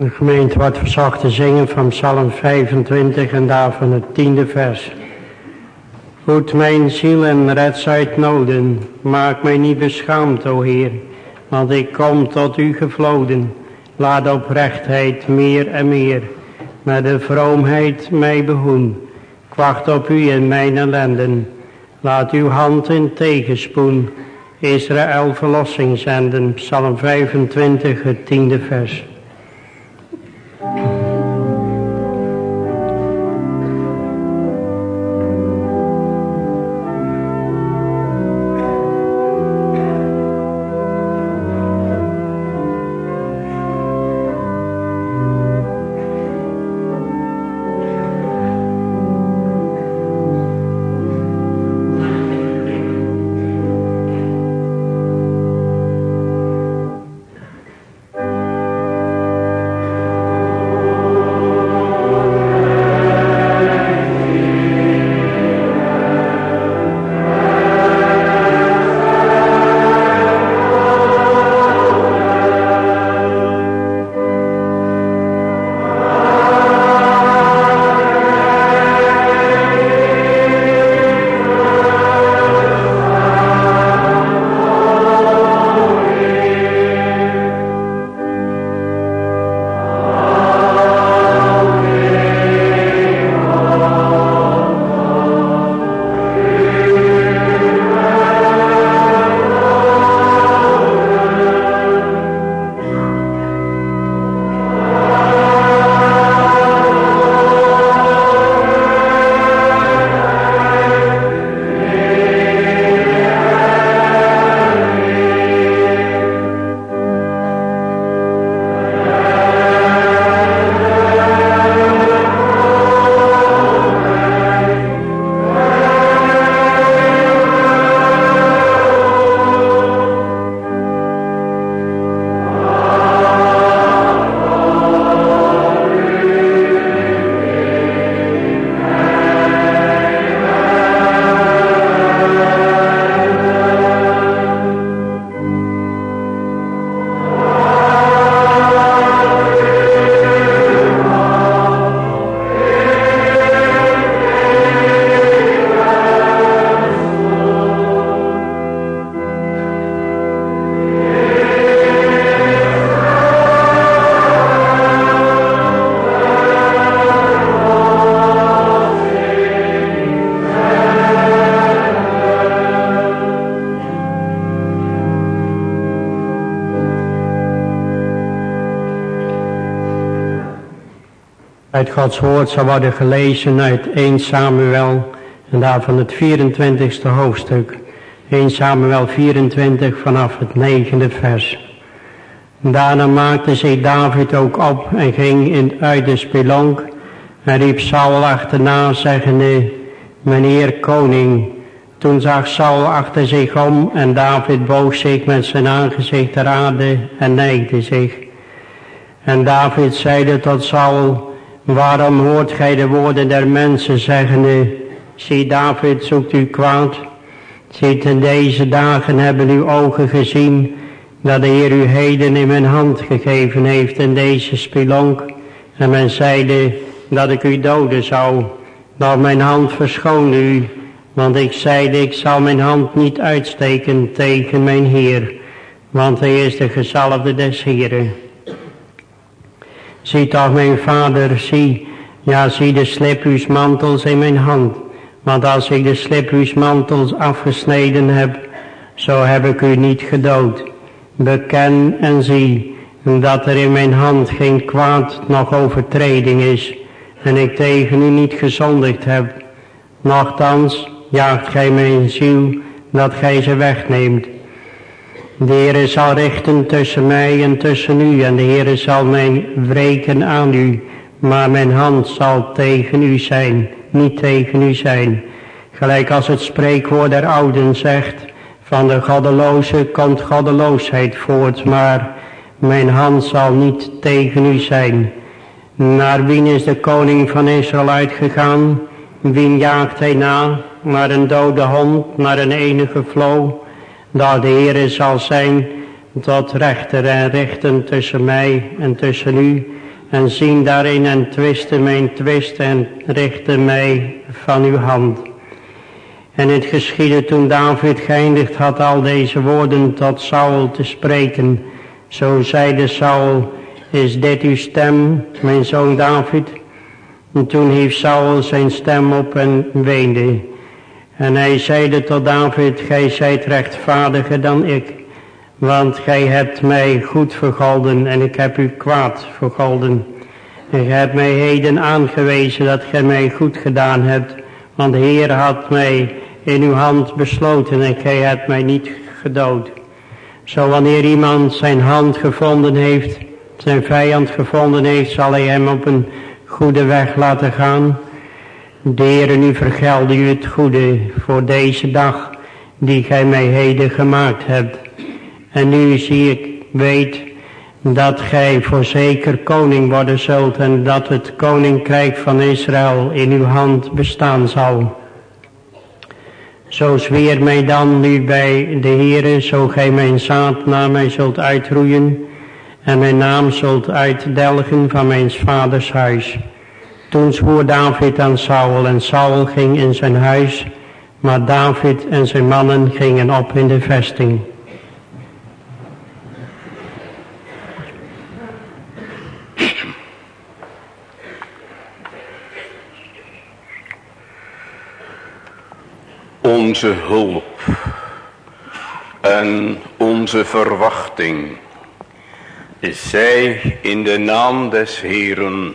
De gemeente wordt verzocht te zingen van Psalm 25 en daarvan het tiende vers. Voed mijn ziel en red uit noden. Maak mij niet beschaamd, o Heer, want ik kom tot u gevloden. Laat oprechtheid meer en meer met de vroomheid mij behoen. Ik wacht op u in mijn ellenden. Laat uw hand in tegenspoen Israël verlossing zenden. Psalm 25, het tiende vers. Gods woord zal worden gelezen uit 1 Samuel en daarvan het 24ste hoofdstuk. 1 Samuel 24 vanaf het negende vers. Daarna maakte zich David ook op en ging in, uit de spelonk en riep Saul achterna zeggende, meneer koning. Toen zag Saul achter zich om en David boog zich met zijn aangezicht ter aarde en neigde zich. En David zeide tot Saul, Waarom hoort gij de woorden der mensen zeggende, zie David zoekt u kwaad. Ziet in deze dagen hebben uw ogen gezien dat de Heer u heden in mijn hand gegeven heeft in deze spelonk. En men zeide dat ik u doden zou, dat mijn hand verschoonde u. Want ik zeide, ik zal mijn hand niet uitsteken tegen mijn Heer, want hij is de gezalfde des Heeren. Zie toch mijn vader, zie, ja zie de sliphuismantels in mijn hand. Want als ik de sliphuismantels afgesneden heb, zo heb ik u niet gedood. Beken en zie dat er in mijn hand geen kwaad nog overtreding is en ik tegen u niet gezondigd heb. Nochtans jaagt gij mijn ziel dat gij ze wegneemt. De Heere zal richten tussen mij en tussen u en de Heere zal mij wreken aan u, maar mijn hand zal tegen u zijn, niet tegen u zijn. Gelijk als het spreekwoord der ouden zegt, van de goddeloze komt goddeloosheid voort, maar mijn hand zal niet tegen u zijn. Naar wien is de koning van Israël uitgegaan? Wien jaagt hij na? Naar een dode hond, naar een enige vlo? Dat de Heer zal zijn tot rechter en richten tussen mij en tussen u en zien daarin en twisten mijn twist en richten mij van uw hand. En het geschiedde toen David geëindigd had al deze woorden tot Saul te spreken. Zo zeide Saul, is dit uw stem, mijn zoon David? En toen hief Saul zijn stem op en weende. En hij zeide tot David, gij zijt rechtvaardiger dan ik. Want gij hebt mij goed vergolden en ik heb u kwaad vergolden. En gij hebt mij heden aangewezen dat gij mij goed gedaan hebt. Want de Heer had mij in uw hand besloten en gij hebt mij niet gedood. Zo wanneer iemand zijn hand gevonden heeft, zijn vijand gevonden heeft, zal hij hem op een goede weg laten gaan. De Heer nu vergelde u het goede voor deze dag die gij mij heden gemaakt hebt. En nu zie ik, weet dat gij voorzeker koning worden zult en dat het koninkrijk van Israël in uw hand bestaan zal. Zo zweer mij dan nu bij de Heere, zo gij mijn zaad naar mij zult uitroeien en mijn naam zult uitdelgen van mijn vaders huis. Toen zwoer David aan Saul en Saul ging in zijn huis, maar David en zijn mannen gingen op in de vesting. onze hulp en onze verwachting is zij in de naam des Heeren,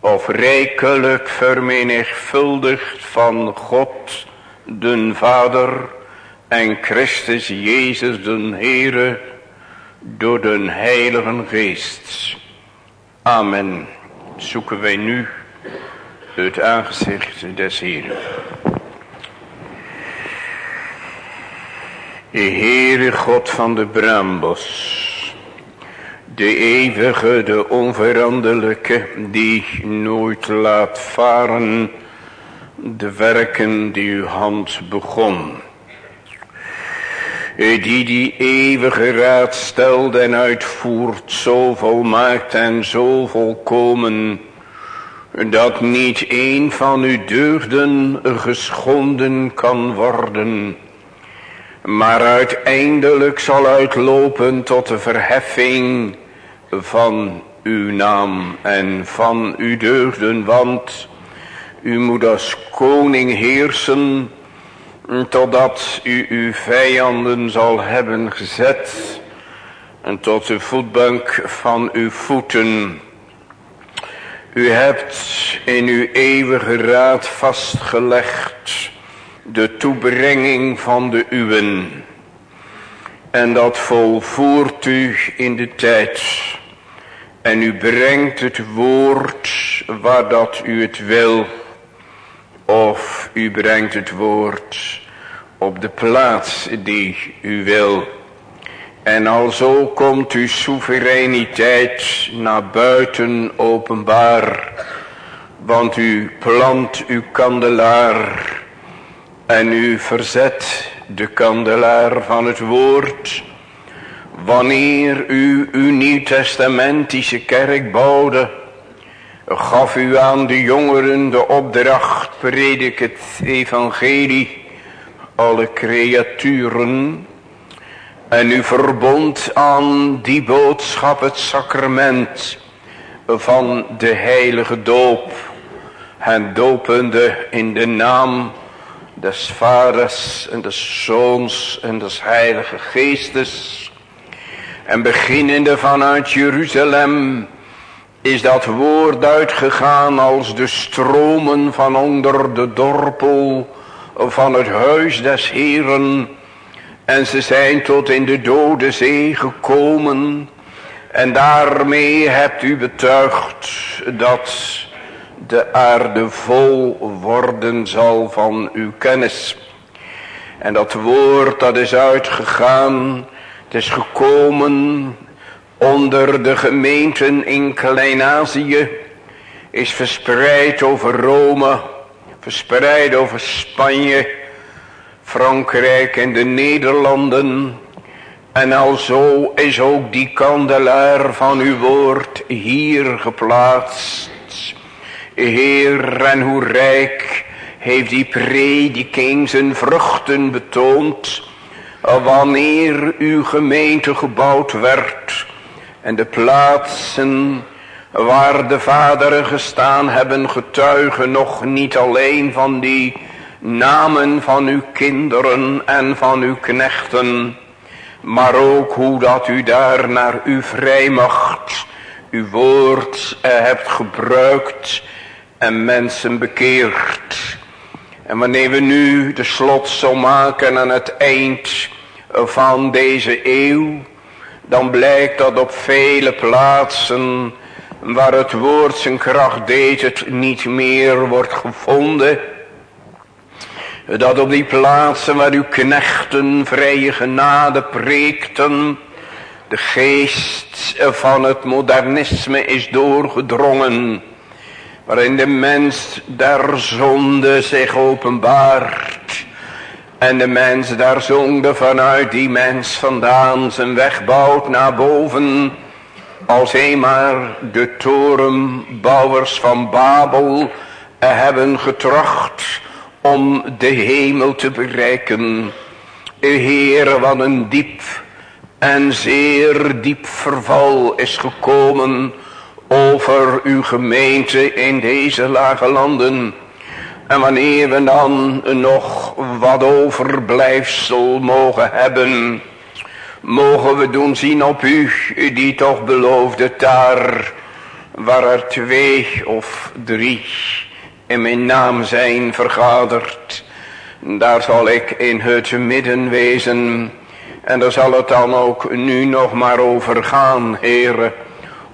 of rijkelijk vermenigvuldigd van God, den Vader en Christus Jezus den Heere, door den Heiligen Geest. Amen. Zoeken wij nu het aangezicht des Heeren. Heere God van de Brambos, de eeuwige, de onveranderlijke, die nooit laat varen de werken die uw hand begon. Die die eeuwige raad stelt en uitvoert, zo volmaakt en zo volkomen, dat niet een van uw deugden geschonden kan worden, maar uiteindelijk zal uitlopen tot de verheffing van uw naam en van uw deugden, want u moet als koning heersen, totdat u uw vijanden zal hebben gezet, en tot de voetbank van uw voeten. U hebt in uw eeuwige raad vastgelegd de toebrenging van de uwen. En dat volvoert u in de tijd. En u brengt het woord waar dat u het wil. Of u brengt het woord op de plaats die u wil. En alzo komt uw soevereiniteit naar buiten openbaar. Want u plant uw kandelaar. En u verzet de kandelaar van het woord. Wanneer u uw nieuw-testamentische kerk bouwde. Gaf u aan de jongeren de opdracht. Predik het evangelie. Alle creaturen en u verbond aan die boodschap het sacrament van de heilige doop. En dopende in de naam des vaders en des zoons en des heilige geestes. En beginnende vanuit Jeruzalem is dat woord uitgegaan als de stromen van onder de dorpel van het huis des Heren en ze zijn tot in de dode zee gekomen. En daarmee hebt u betuigd dat de aarde vol worden zal van uw kennis. En dat woord dat is uitgegaan, het is gekomen onder de gemeenten in Klein-Azië, is verspreid over Rome, verspreid over Spanje, Frankrijk en de Nederlanden. En alzo is ook die kandelaar van uw woord hier geplaatst. Heer, en hoe rijk heeft die prediking zijn vruchten betoond. Wanneer uw gemeente gebouwd werd. En de plaatsen waar de vaderen gestaan hebben getuigen nog niet alleen van die namen van uw kinderen en van uw knechten. Maar ook hoe dat u daar naar uw vrijmacht, uw woord eh, hebt gebruikt en mensen bekeerd. En wanneer we nu de slotsom maken aan het eind van deze eeuw, dan blijkt dat op vele plaatsen waar het woord zijn kracht deed het niet meer wordt gevonden. Dat op die plaatsen waar uw knechten vrije genade preekten, de geest van het modernisme is doorgedrongen waarin de mens der zonde zich openbaart. En de mens daar zonde vanuit die mens vandaan zijn weg bouwt naar boven. Als eenmaal de torenbouwers van Babel hebben getracht om de hemel te bereiken. Heere, wat een diep en zeer diep verval is gekomen over uw gemeente in deze lage landen. En wanneer we dan nog wat overblijfsel mogen hebben, mogen we doen zien op u, die toch beloofde daar, waar er twee of drie in mijn naam zijn vergaderd. Daar zal ik in het midden wezen. En daar zal het dan ook nu nog maar over gaan, heren.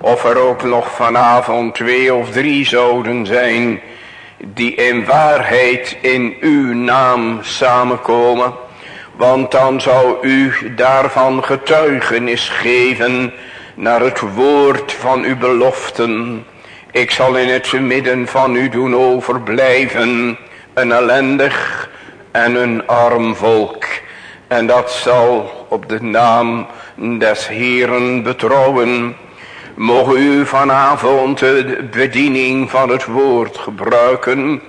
Of er ook nog vanavond twee of drie zouden zijn. Die in waarheid in uw naam samenkomen. Want dan zou u daarvan getuigenis geven naar het woord van uw beloften. Ik zal in het midden van u doen overblijven een ellendig en een arm volk. En dat zal op de naam des Heeren betrouwen. Mogen u vanavond de bediening van het woord gebruiken.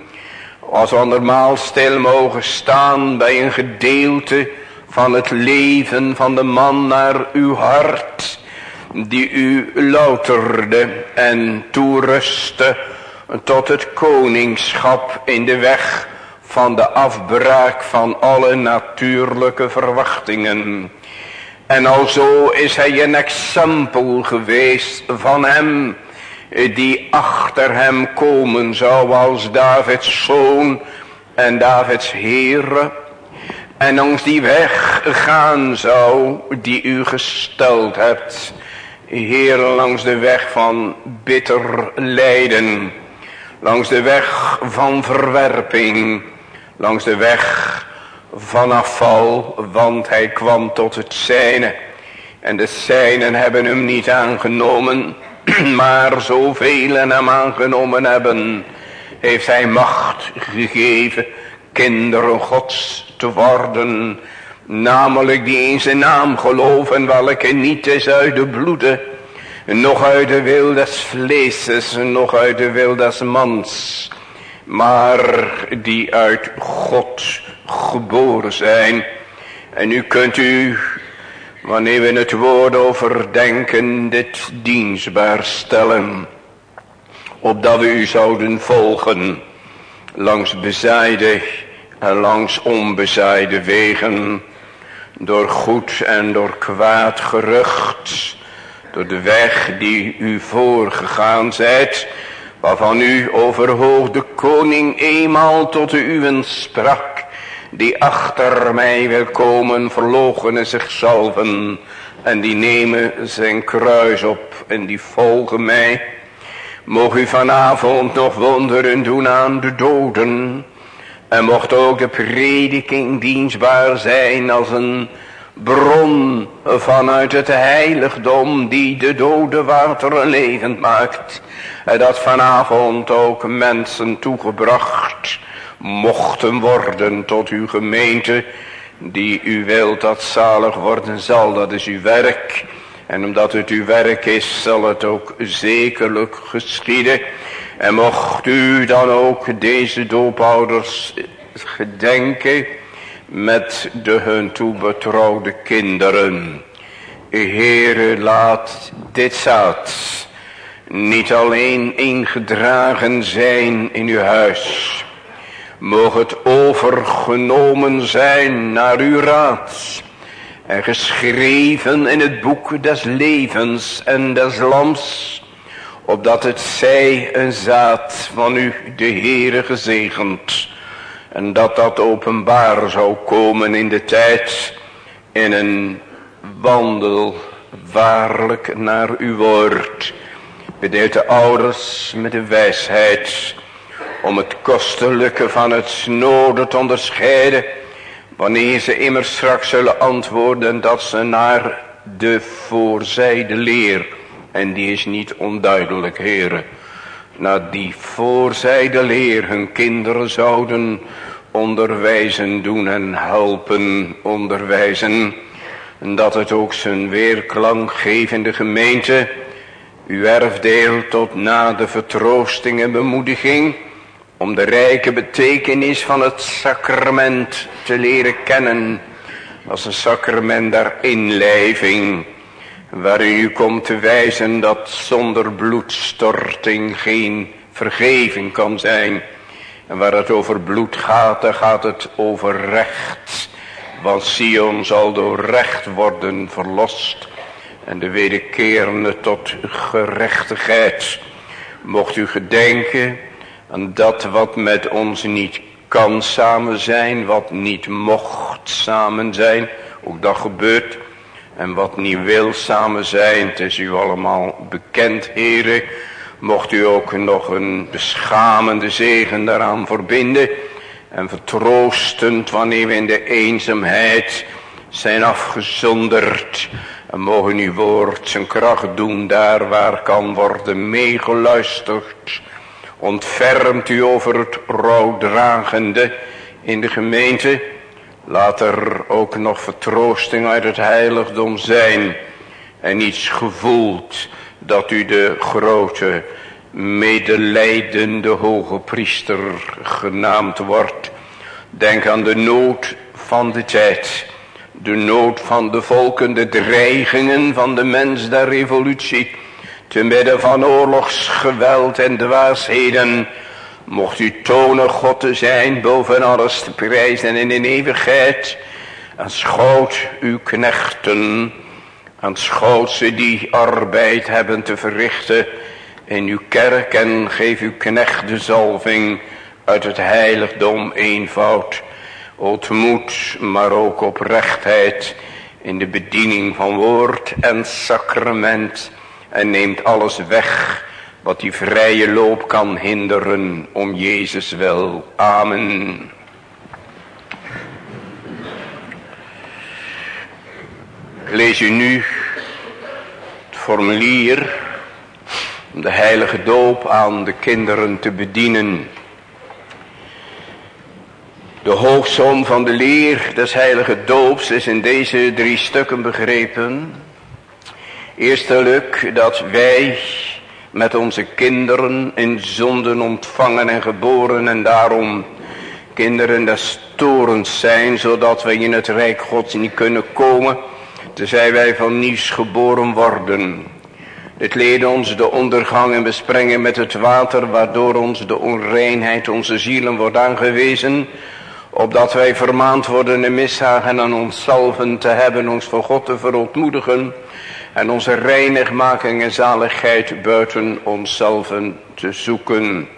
Als andermaal stil mogen staan bij een gedeelte van het leven van de man naar uw hart. Die u louterde en toerustte tot het koningschap in de weg van de afbraak van alle natuurlijke verwachtingen. En alzo is hij een exempel geweest van hem die achter hem komen zou als Davids zoon en Davids Heer. En langs die weg gaan zou die u gesteld hebt. Heer, langs de weg van bitter lijden. Langs de weg van verwerping. Langs de weg van afval, want hij kwam tot het zijne. En de zijnen hebben hem niet aangenomen, maar zoveel hem aangenomen hebben, heeft hij macht gegeven kinderen gods te worden. Namelijk die in zijn naam geloven, welke niet is uit de bloede, nog uit de wil des vleeses, nog uit de wil des mans, maar die uit God geboren zijn. En nu kunt u, wanneer we het woord overdenken, dit dienstbaar stellen. Opdat we u zouden volgen langs bezijde en langs onbezijde wegen. Door goed en door kwaad gerucht. Door de weg die u voorgegaan zijt. Waarvan u overhoogde koning eenmaal tot de uwen sprak die achter mij wil komen verloochenen zichzelf en die nemen zijn kruis op en die volgen mij. Mocht u vanavond nog wonderen doen aan de doden. En mocht ook de prediking dienstbaar zijn als een bron vanuit het heiligdom die de dode wateren levend maakt. En dat vanavond ook mensen toegebracht mochten worden tot uw gemeente die u wilt dat zalig worden zal. Dat is uw werk. En omdat het uw werk is zal het ook zekerlijk geschieden. En mocht u dan ook deze doopouders gedenken met de hun toebetrouwde kinderen. Heere, laat dit zaad niet alleen ingedragen zijn in uw huis. Mocht het overgenomen zijn naar uw raad. En geschreven in het boek des levens en des lams. Opdat het zij een zaad van u de Heere gezegend en dat dat openbaar zou komen in de tijd. In een wandel waarlijk naar uw woord. Bedeelt de ouders met de wijsheid. Om het kostelijke van het snode te onderscheiden. Wanneer ze immers straks zullen antwoorden dat ze naar de voorzijde leer. En die is niet onduidelijk heren naar die voorzijde leer hun kinderen zouden onderwijzen doen en helpen onderwijzen. En dat het ook zijn weerklank geeft de gemeente. Uw erfdeel tot na de vertroosting en bemoediging. Om de rijke betekenis van het sacrament te leren kennen. Als een sacrament der inlijving waarin u komt te wijzen dat zonder bloedstorting geen vergeving kan zijn. En waar het over bloed gaat, dan gaat het over recht. Want Sion zal door recht worden verlost. En de wederkerende tot gerechtigheid. Mocht u gedenken aan dat wat met ons niet kan samen zijn. Wat niet mocht samen zijn. Ook dat gebeurt. En wat niet wil samen zijn, het is u allemaal bekend, heren. Mocht u ook nog een beschamende zegen daaraan verbinden. En vertroostend wanneer we in de eenzaamheid zijn afgezonderd. En mogen uw woord zijn kracht doen daar waar kan worden meegeluisterd. Ontfermt u over het rouwdragende in de gemeente. Laat er ook nog vertroosting uit het heiligdom zijn. En iets gevoeld dat u de grote medelijdende hoge priester genaamd wordt. Denk aan de nood van de tijd. De nood van de volken, de dreigingen van de mens der revolutie. Te midden van oorlogsgeweld en dwaasheden Mocht u tonen God te zijn boven alles te prijzen en in eeuwigheid. Aanschouwt uw knechten. Aanschouwt ze die arbeid hebben te verrichten in uw kerk. En geef uw knecht de zalving uit het heiligdom eenvoud. Ontmoet maar ook oprechtheid in de bediening van woord en sacrament. En neemt alles weg wat die vrije loop kan hinderen om Jezus wel. Amen. Lees u nu het formulier om de heilige doop aan de kinderen te bedienen. De hoofdsom van de leer des heilige doops is in deze drie stukken begrepen. Eerstelijk dat wij met onze kinderen in zonden ontvangen en geboren en daarom kinderen des torens zijn, zodat wij in het rijk gods niet kunnen komen, tenzij wij van nieuws geboren worden. Dit leerde ons de ondergang en besprengen met het water, waardoor ons de onreinheid onze zielen wordt aangewezen, opdat wij vermaand worden in mishagen aan onszelf te hebben, ons voor God te verontmoedigen, en onze reinigmaking en zaligheid buiten onszelf te zoeken.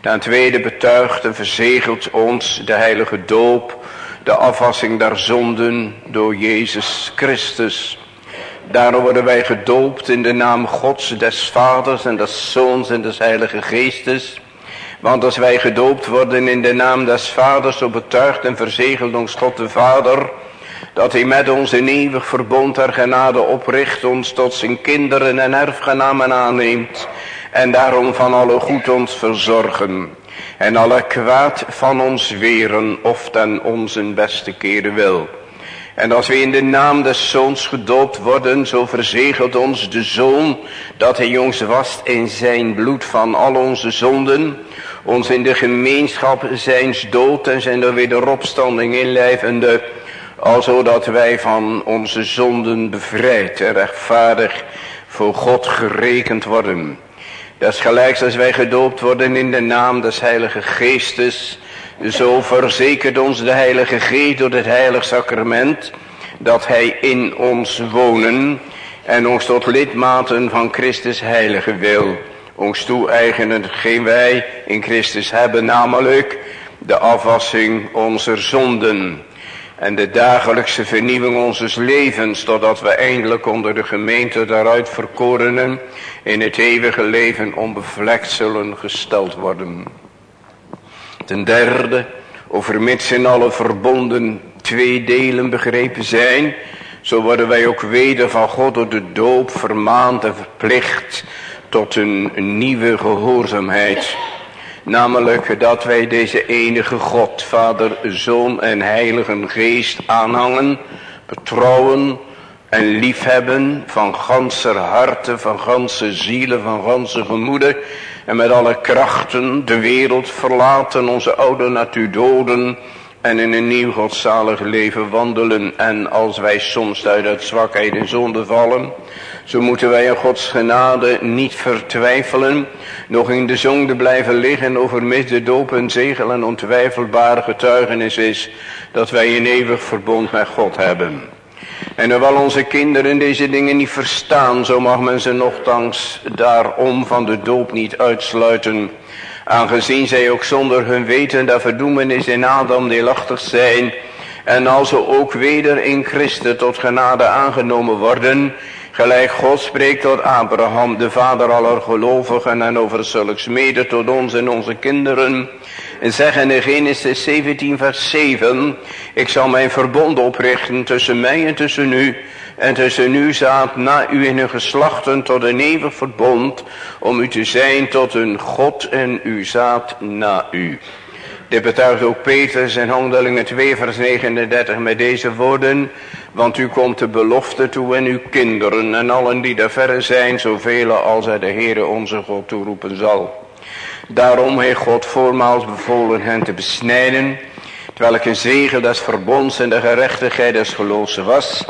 Ten tweede betuigt en verzegelt ons de heilige doop, de afwassing der zonden door Jezus Christus. Daarom worden wij gedoopt in de naam Gods, des Vaders en des Zoons en des Heilige Geestes. Want als wij gedoopt worden in de naam des Vaders, zo betuigt en verzegelt ons God de Vader, dat hij met ons een eeuwig verbond ter genade opricht, ons tot zijn kinderen en erfgenamen aanneemt, en daarom van alle goed ons verzorgen, en alle kwaad van ons weren, of ten onze beste keren wil. En als we in de naam des Zoons gedoopt worden, zo verzegelt ons de Zoon dat hij ons wast in zijn bloed van al onze zonden, ons in de gemeenschap zijns dood en zijn wederopstanding inlijvende, alzo dat wij van onze zonden bevrijd en rechtvaardig voor God gerekend worden. Gelijk als wij gedoopt worden in de naam des Heilige Geestes, zo verzekert ons de Heilige Geest door het Heilig Sacrament dat Hij in ons wonen en ons tot lidmaten van Christus Heilige wil. Ons toe-eigenen hetgeen wij in Christus hebben, namelijk de afwassing onze zonden en de dagelijkse vernieuwing onze levens, totdat we eindelijk onder de gemeente daaruit verkorenen in het eeuwige leven onbevlekt zullen gesteld worden. Ten derde, overmits in alle verbonden twee delen begrepen zijn, zo worden wij ook weder van God door de doop vermaand en verplicht tot een nieuwe gehoorzaamheid. Namelijk dat wij deze enige God, Vader, Zoon en Heilige Geest aanhangen, betrouwen en liefhebben van ganser harte, van ganse zielen, van ganse gemoeden en met alle krachten de wereld verlaten, onze oude natuur doden en in een nieuw godzalig leven wandelen. En als wij soms uit het zwakheid en zonde vallen, zo moeten wij in Gods genade niet vertwijfelen, nog in de zonde blijven liggen over mis doop en zegel en ontwijfelbare getuigenis is dat wij een eeuwig verbond met God hebben. En hoewel onze kinderen deze dingen niet verstaan, zo mag men ze nogthans daarom van de doop niet uitsluiten. Aangezien zij ook zonder hun weten dat verdoemenis in Adam deelachtig zijn. En als ze ook weder in Christus tot genade aangenomen worden. Gelijk God spreekt tot Abraham, de vader aller gelovigen en over zulks mede tot ons en onze kinderen. En zeggen in Genesis 17 vers 7, ik zal mijn verbond oprichten tussen mij en tussen u en tussen u zaad na u in hun geslachten tot een eeuwig verbond, om u te zijn tot een God en u zaad na u. Dit betuigt ook Petrus in Handelingen 2 vers 39 met deze woorden, want u komt de belofte toe en uw kinderen en allen die daar verre zijn, zoveel als hij de Heere onze God toeroepen zal. Daarom heeft God voormaals bevolen hen te besnijden, terwijl ik een zegel des verbonds en de gerechtigheid des geloofs was,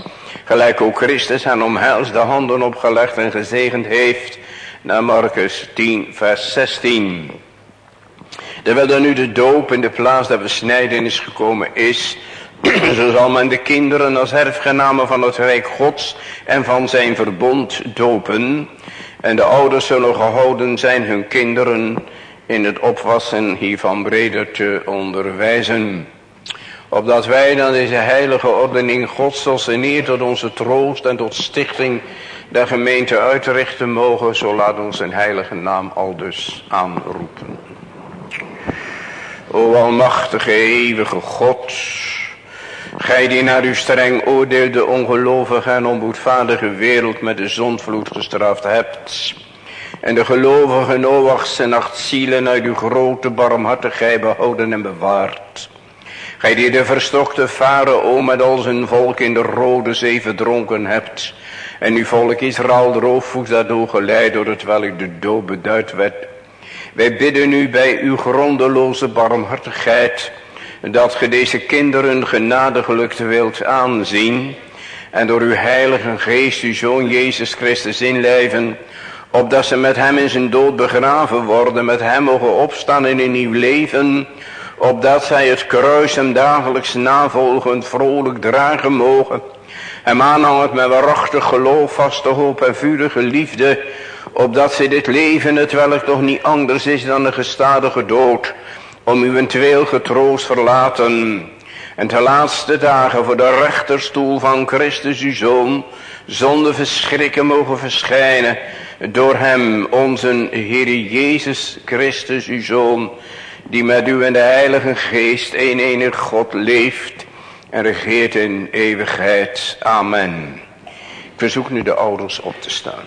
Gelijk ook Christus hen omhels de handen opgelegd en gezegend heeft. Naar Marcus 10 vers 16. Terwijl dan nu de doop in de plaats der besnijdenis gekomen is. Zo zal men de kinderen als erfgenamen van het Rijk Gods en van zijn verbond dopen. En de ouders zullen gehouden zijn hun kinderen in het opwassen hiervan breder te onderwijzen opdat wij dan deze heilige ordening Gods tot neer tot onze troost en tot stichting der gemeente uitrichten mogen, zo laat ons zijn heilige naam al dus aanroepen. O almachtige eeuwige God, gij die naar uw streng oordeel de ongelovige en onboedvaardige wereld met de zondvloed gestraft hebt, en de gelovige Noachs en acht zielen uit uw grote barmhartigheid behouden en bewaard, Gij die de verstokte farao met al zijn volk in de rode zee verdronken hebt. En uw volk Israël roofvoets daardoor geleid door het welk de dood beduid werd. Wij bidden u bij uw grondeloze barmhartigheid. Dat ge deze kinderen genadiglijk wilt aanzien. En door uw heilige geest uw zoon Jezus Christus inleven. Opdat ze met hem in zijn dood begraven worden. Met hem mogen opstaan in een nieuw leven opdat zij het kruis hem dagelijks navolgend vrolijk dragen mogen. Hem aanhangend met waarachtig geloof, vaste hoop en vurige liefde, opdat zij dit leven, het welk toch niet anders is dan de gestadige dood, om uw tweel getroost verlaten. En de laatste dagen voor de rechterstoel van Christus uw Zoon, zonder verschrikken mogen verschijnen door hem, onze Heer Jezus Christus, uw Zoon, die met u en de Heilige Geest een enig God leeft en regeert in eeuwigheid. Amen. Ik verzoek nu de ouders op te staan.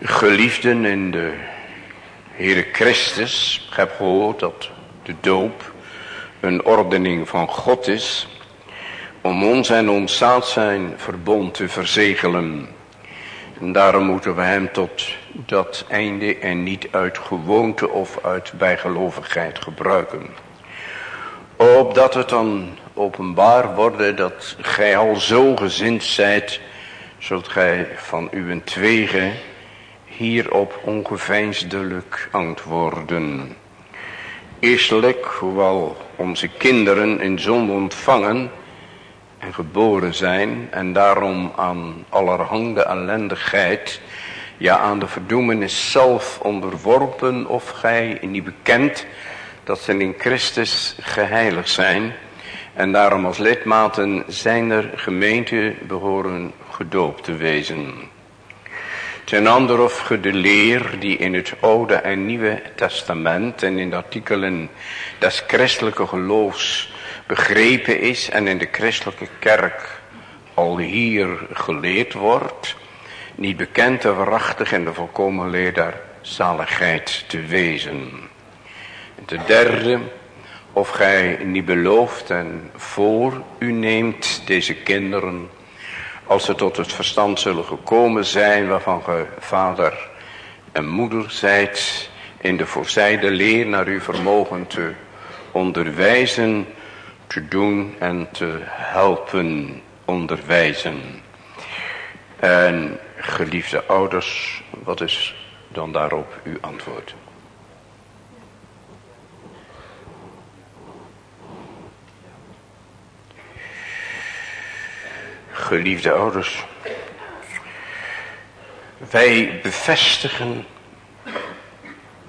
Geliefden in de Heere Christus, ik heb gehoord dat de doop een ordening van God is om ons en ons zaad zijn verbond te verzegelen. En daarom moeten we hem tot dat einde en niet uit gewoonte of uit bijgelovigheid gebruiken. Opdat het dan openbaar worden dat gij al zo gezind zijt, zult gij van uw twegen hierop ongeveinsdelijk antwoorden. Eerstelijk, hoewel onze kinderen in zonde ontvangen en geboren zijn en daarom aan allerhande ellendigheid, ja aan de verdoemenis zelf onderworpen of gij niet bekend dat ze in Christus geheiligd zijn en daarom als lidmaten zijner gemeente behoren gedoopt te wezen. Ten andere of ge de leer die in het Oude en Nieuwe Testament en in de artikelen des christelijke geloofs begrepen is en in de christelijke kerk al hier geleerd wordt, niet bekend en waarachtig in de volkomen leer zaligheid te wezen. En ten derde, of gij niet belooft en voor u neemt deze kinderen als ze tot het verstand zullen gekomen zijn waarvan ge vader en moeder zijt in de voorzijde leer naar uw vermogen te onderwijzen, te doen en te helpen onderwijzen. En geliefde ouders, wat is dan daarop uw antwoord? Geliefde ouders, wij bevestigen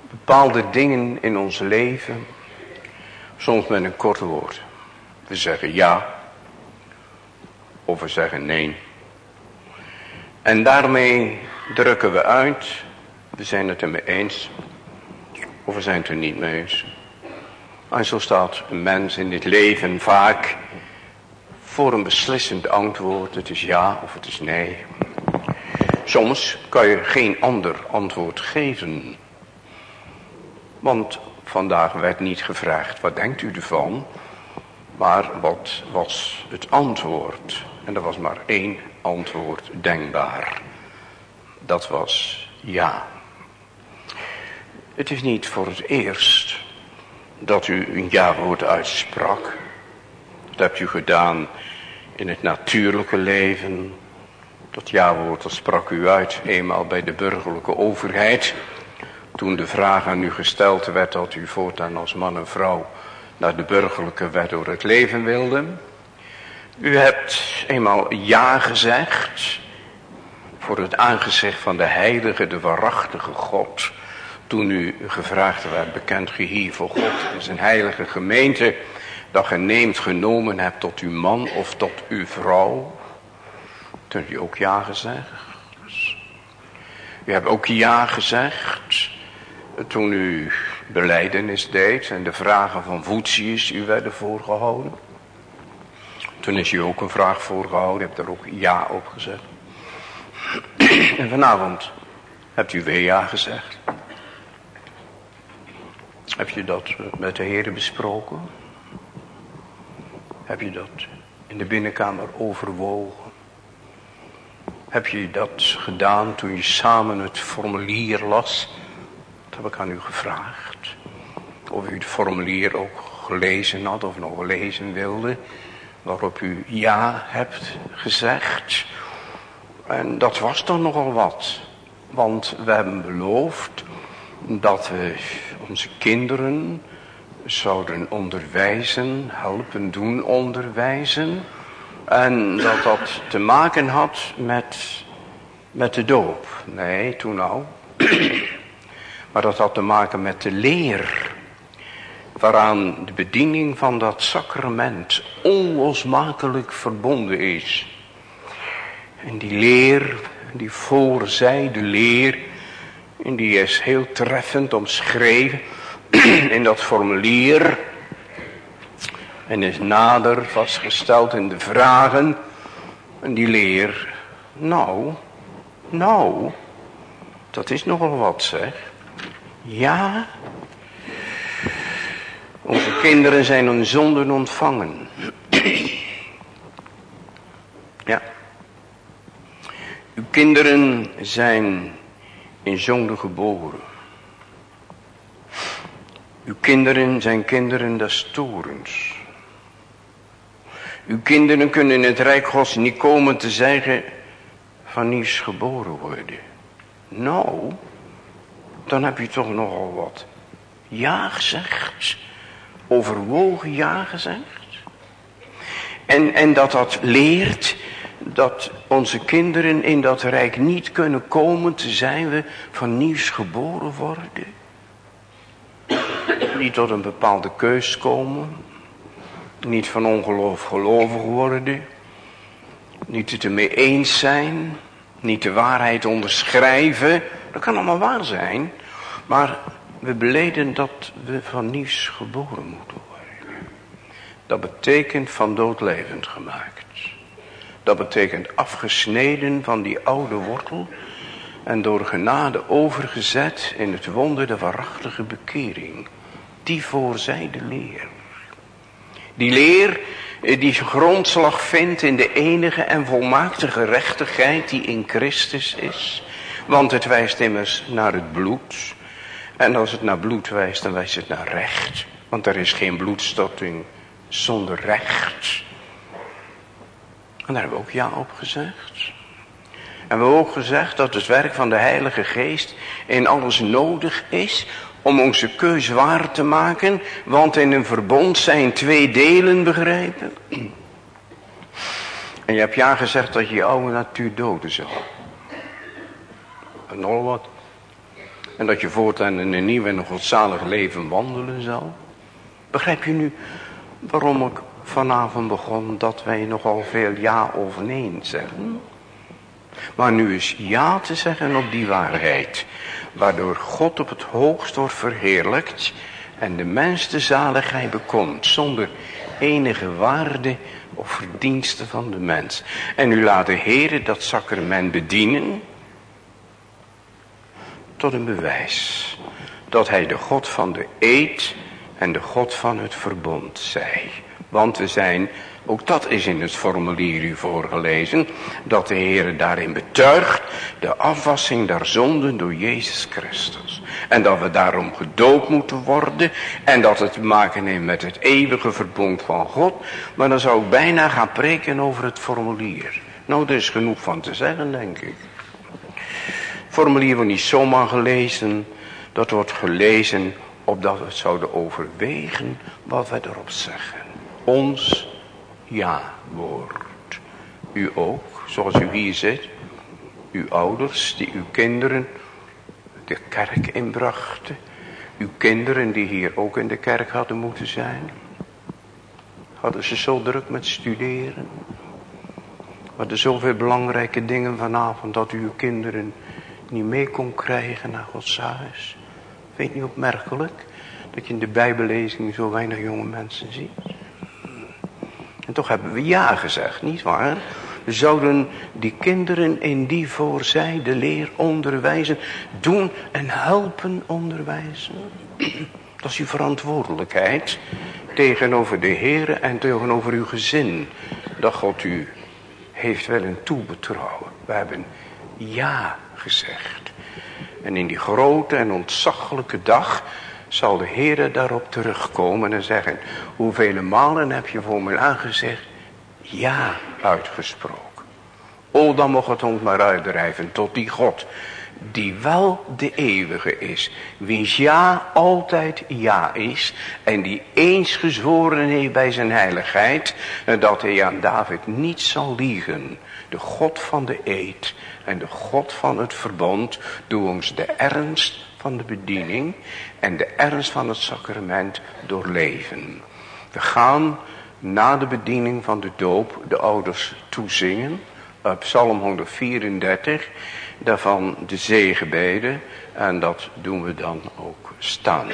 bepaalde dingen in ons leven, soms met een korte woord. We zeggen ja, of we zeggen nee. En daarmee drukken we uit, we zijn het er mee eens, of we zijn het er niet mee eens. En zo staat een mens in dit leven vaak voor een beslissend antwoord. Het is ja of het is nee. Soms kan je geen ander antwoord geven. Want vandaag werd niet gevraagd, wat denkt u ervan? Maar wat was het antwoord? En er was maar één antwoord denkbaar. Dat was ja. Het is niet voor het eerst dat u een ja-woord uitsprak. Dat hebt u gedaan in het natuurlijke leven. Dat ja-woord sprak u uit eenmaal bij de burgerlijke overheid. Toen de vraag aan u gesteld werd dat u voortaan als man en vrouw naar de burgerlijke wet door het leven wilde. U hebt eenmaal ja gezegd voor het aangezicht van de heilige, de waarachtige God. Toen u gevraagd werd, bekend hier voor God in zijn heilige gemeente dat ge neemt genomen hebt tot uw man of tot uw vrouw. Toen je ook ja gezegd. U hebt ook ja gezegd toen u beleidenis deed en de vragen van Voetius u werden voorgehouden. Toen is u ook een vraag voorgehouden, hebt er ook ja op gezegd. En vanavond hebt u weer ja gezegd. Heb je dat met de heren besproken? Heb je dat in de binnenkamer overwogen? Heb je dat gedaan toen je samen het formulier las? Dat heb ik aan u gevraagd. Of u het formulier ook gelezen had of nog lezen wilde. Waarop u ja hebt gezegd. En dat was dan nogal wat. Want we hebben beloofd dat we onze kinderen zouden onderwijzen, helpen doen onderwijzen. En dat dat te maken had met, met de doop. Nee, toen al. maar dat had te maken met de leer. Waaraan de bediening van dat sacrament onlosmakelijk verbonden is. En die leer, die voorzijde leer, en die is heel treffend omschreven in dat formulier. En is nader vastgesteld in de vragen. En die leer, nou, nou, dat is nogal wat zeg. Ja, onze kinderen zijn hun zonden ontvangen. ja. Uw kinderen zijn in zonde geboren. Uw kinderen zijn kinderen des torens. Uw kinderen kunnen in het Rijk Gods niet komen te zeggen van nieuws geboren worden. Nou, dan heb je toch nogal wat ja gezegd. Overwogen ja gezegd. En, en dat dat leert dat onze kinderen in dat rijk niet kunnen komen zijn we van nieuws geboren worden. Niet tot een bepaalde keus komen. Niet van ongeloof gelovig worden. Niet het ermee eens zijn. Niet de waarheid onderschrijven. Dat kan allemaal waar zijn. Maar we beleden dat we van nieuws geboren moeten worden. Dat betekent van dood levend gemaakt. Dat betekent afgesneden van die oude wortel en door genade overgezet in het wonder de waarachtige bekering. Die voorzijde leer. Die leer eh, die grondslag vindt in de enige en volmaakte gerechtigheid die in Christus is. Want het wijst immers naar het bloed. En als het naar bloed wijst, dan wijst het naar recht. Want er is geen bloedstotting zonder recht. En daar hebben we ook ja op gezegd. En we hebben ook gezegd dat het werk van de Heilige Geest in alles nodig is om onze keus waar te maken. Want in een verbond zijn twee delen begrijpen. En je hebt ja gezegd dat je je oude natuur doden zal. En nog wat. En dat je voortaan in een nieuw en een godzalig leven wandelen zal. Begrijp je nu waarom ik vanavond begon dat wij nogal veel ja of nee zeggen. Maar nu is ja te zeggen op die waarheid. Waardoor God op het hoogst wordt verheerlijkt. En de mens de zaligheid bekomt. Zonder enige waarde of verdienste van de mens. En u laat de Heer dat sacrament bedienen. Tot een bewijs. Dat hij de God van de eed en de God van het verbond zij. Want we zijn, ook dat is in het formulier u voorgelezen, dat de Heer daarin betuigt de afwassing der zonden door Jezus Christus. En dat we daarom gedoopt moeten worden en dat het te maken heeft met het eeuwige verbond van God. Maar dan zou ik bijna gaan preken over het formulier. Nou, er is genoeg van te zeggen, denk ik. Formulier wordt niet zomaar gelezen, dat wordt gelezen opdat we het zouden overwegen wat wij erop zeggen ons ja-woord. U ook, zoals u hier zit. Uw ouders die uw kinderen de kerk inbrachten. Uw kinderen die hier ook in de kerk hadden moeten zijn. Hadden ze zo druk met studeren. Hadden zoveel belangrijke dingen vanavond dat uw kinderen niet mee kon krijgen naar Gods huis. Weet niet opmerkelijk dat je in de bijbellezing zo weinig jonge mensen ziet. En toch hebben we ja gezegd, niet waar? We zouden die kinderen in die voorzijde leer onderwijzen, doen en helpen onderwijzen. Dat is uw verantwoordelijkheid tegenover de Heer en tegenover uw gezin. Dat God u heeft wel een toebetrouwen. We hebben ja gezegd. En in die grote en ontzaglijke dag zal de Heer daarop terugkomen en zeggen, hoeveel malen heb je voor me aangezegd, ja uitgesproken. O, dan mocht het ons maar uitdrijven tot die God, die wel de eeuwige is, wiens ja altijd ja is, en die eens gezworen heeft bij zijn heiligheid, dat hij aan David niet zal liegen. De God van de eed en de God van het verbond, doe ons de ernst van de bediening en de ernst van het sacrament doorleven. We gaan na de bediening van de doop de ouders toezingen. op Psalm 134, daarvan de zegenbeden. En dat doen we dan ook staande.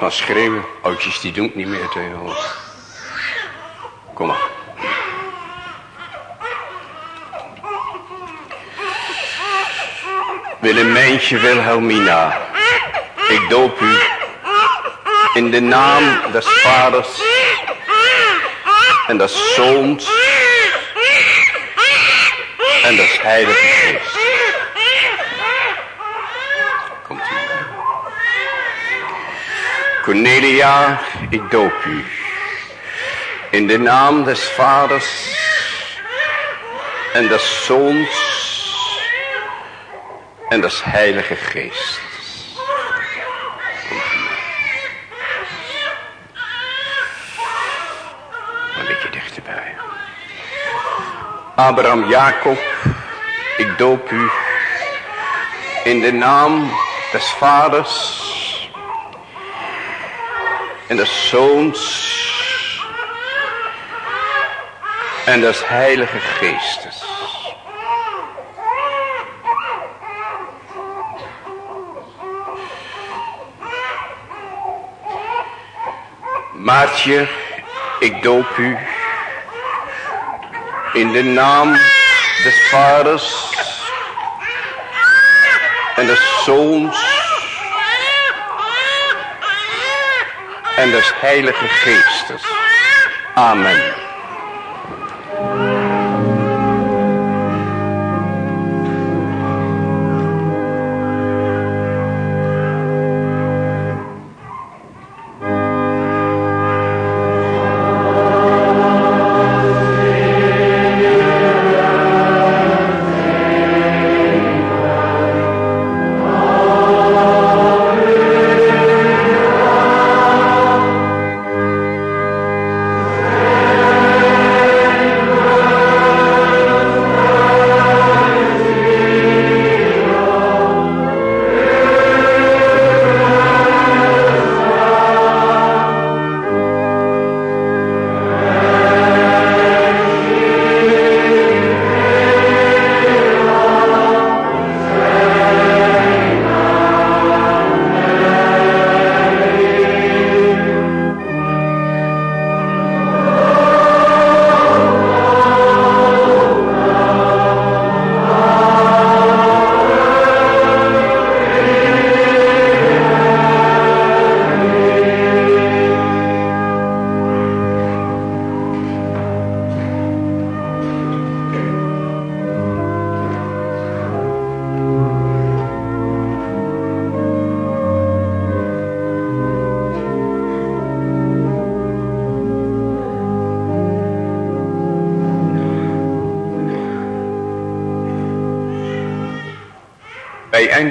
Maar schreeuwen. Oudjes die doen het niet meer tegenwoordig. Kom maar. Willemijntje Wilhelmina. Ik doop u. In de naam des vaders. En des zoons. En des heilige geest. Cornelia, ik doop u. In de naam des vaders en des zoons en des heilige geest. Een beetje dichterbij. Abraham Jacob, ik doop u in de naam des vaders en des Zoons en des Heilige Geestes. Maartje, ik doop u in de naam des Vaders en des Zoons en des Heilige Geestes. Amen.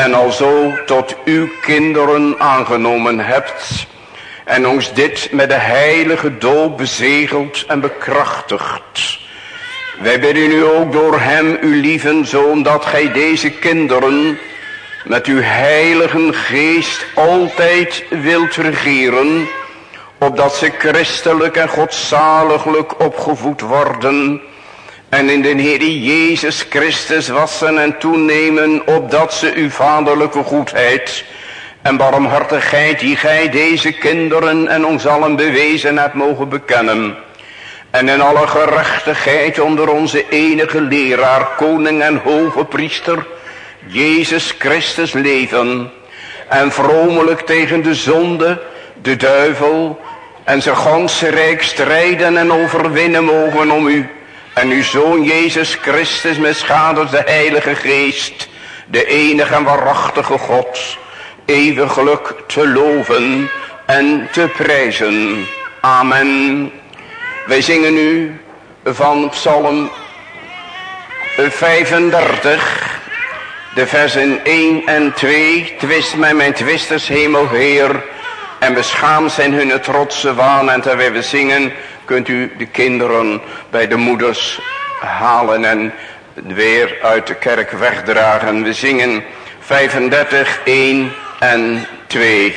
en alzo tot uw kinderen aangenomen hebt en ons dit met de heilige doop bezegeld en bekrachtigd. Wij bidden u ook door hem, uw lieve Zoon, dat gij deze kinderen met uw heilige geest altijd wilt regeren, opdat ze christelijk en godzaliglijk opgevoed worden en in de Heer Jezus Christus wassen en toenemen, opdat ze uw vaderlijke goedheid en barmhartigheid die gij deze kinderen en ons allen bewezen hebt mogen bekennen. En in alle gerechtigheid onder onze enige leraar, koning en hoge priester, Jezus Christus leven. En vromelijk tegen de zonde, de duivel en zijn ganse rijk strijden en overwinnen mogen om u. En uw Zoon Jezus Christus schade de Heilige Geest, de enige en waarachtige God eeuwiglijk te loven en te prijzen. Amen. Wij zingen nu van Psalm 35, de versen 1 en 2. Twist mij mijn twisters, hemelheer, en beschaam zijn hun trotse waan. En terwijl we zingen, kunt u de kinderen bij de moeders halen en weer uit de kerk wegdragen. We zingen 35, 1 en 2.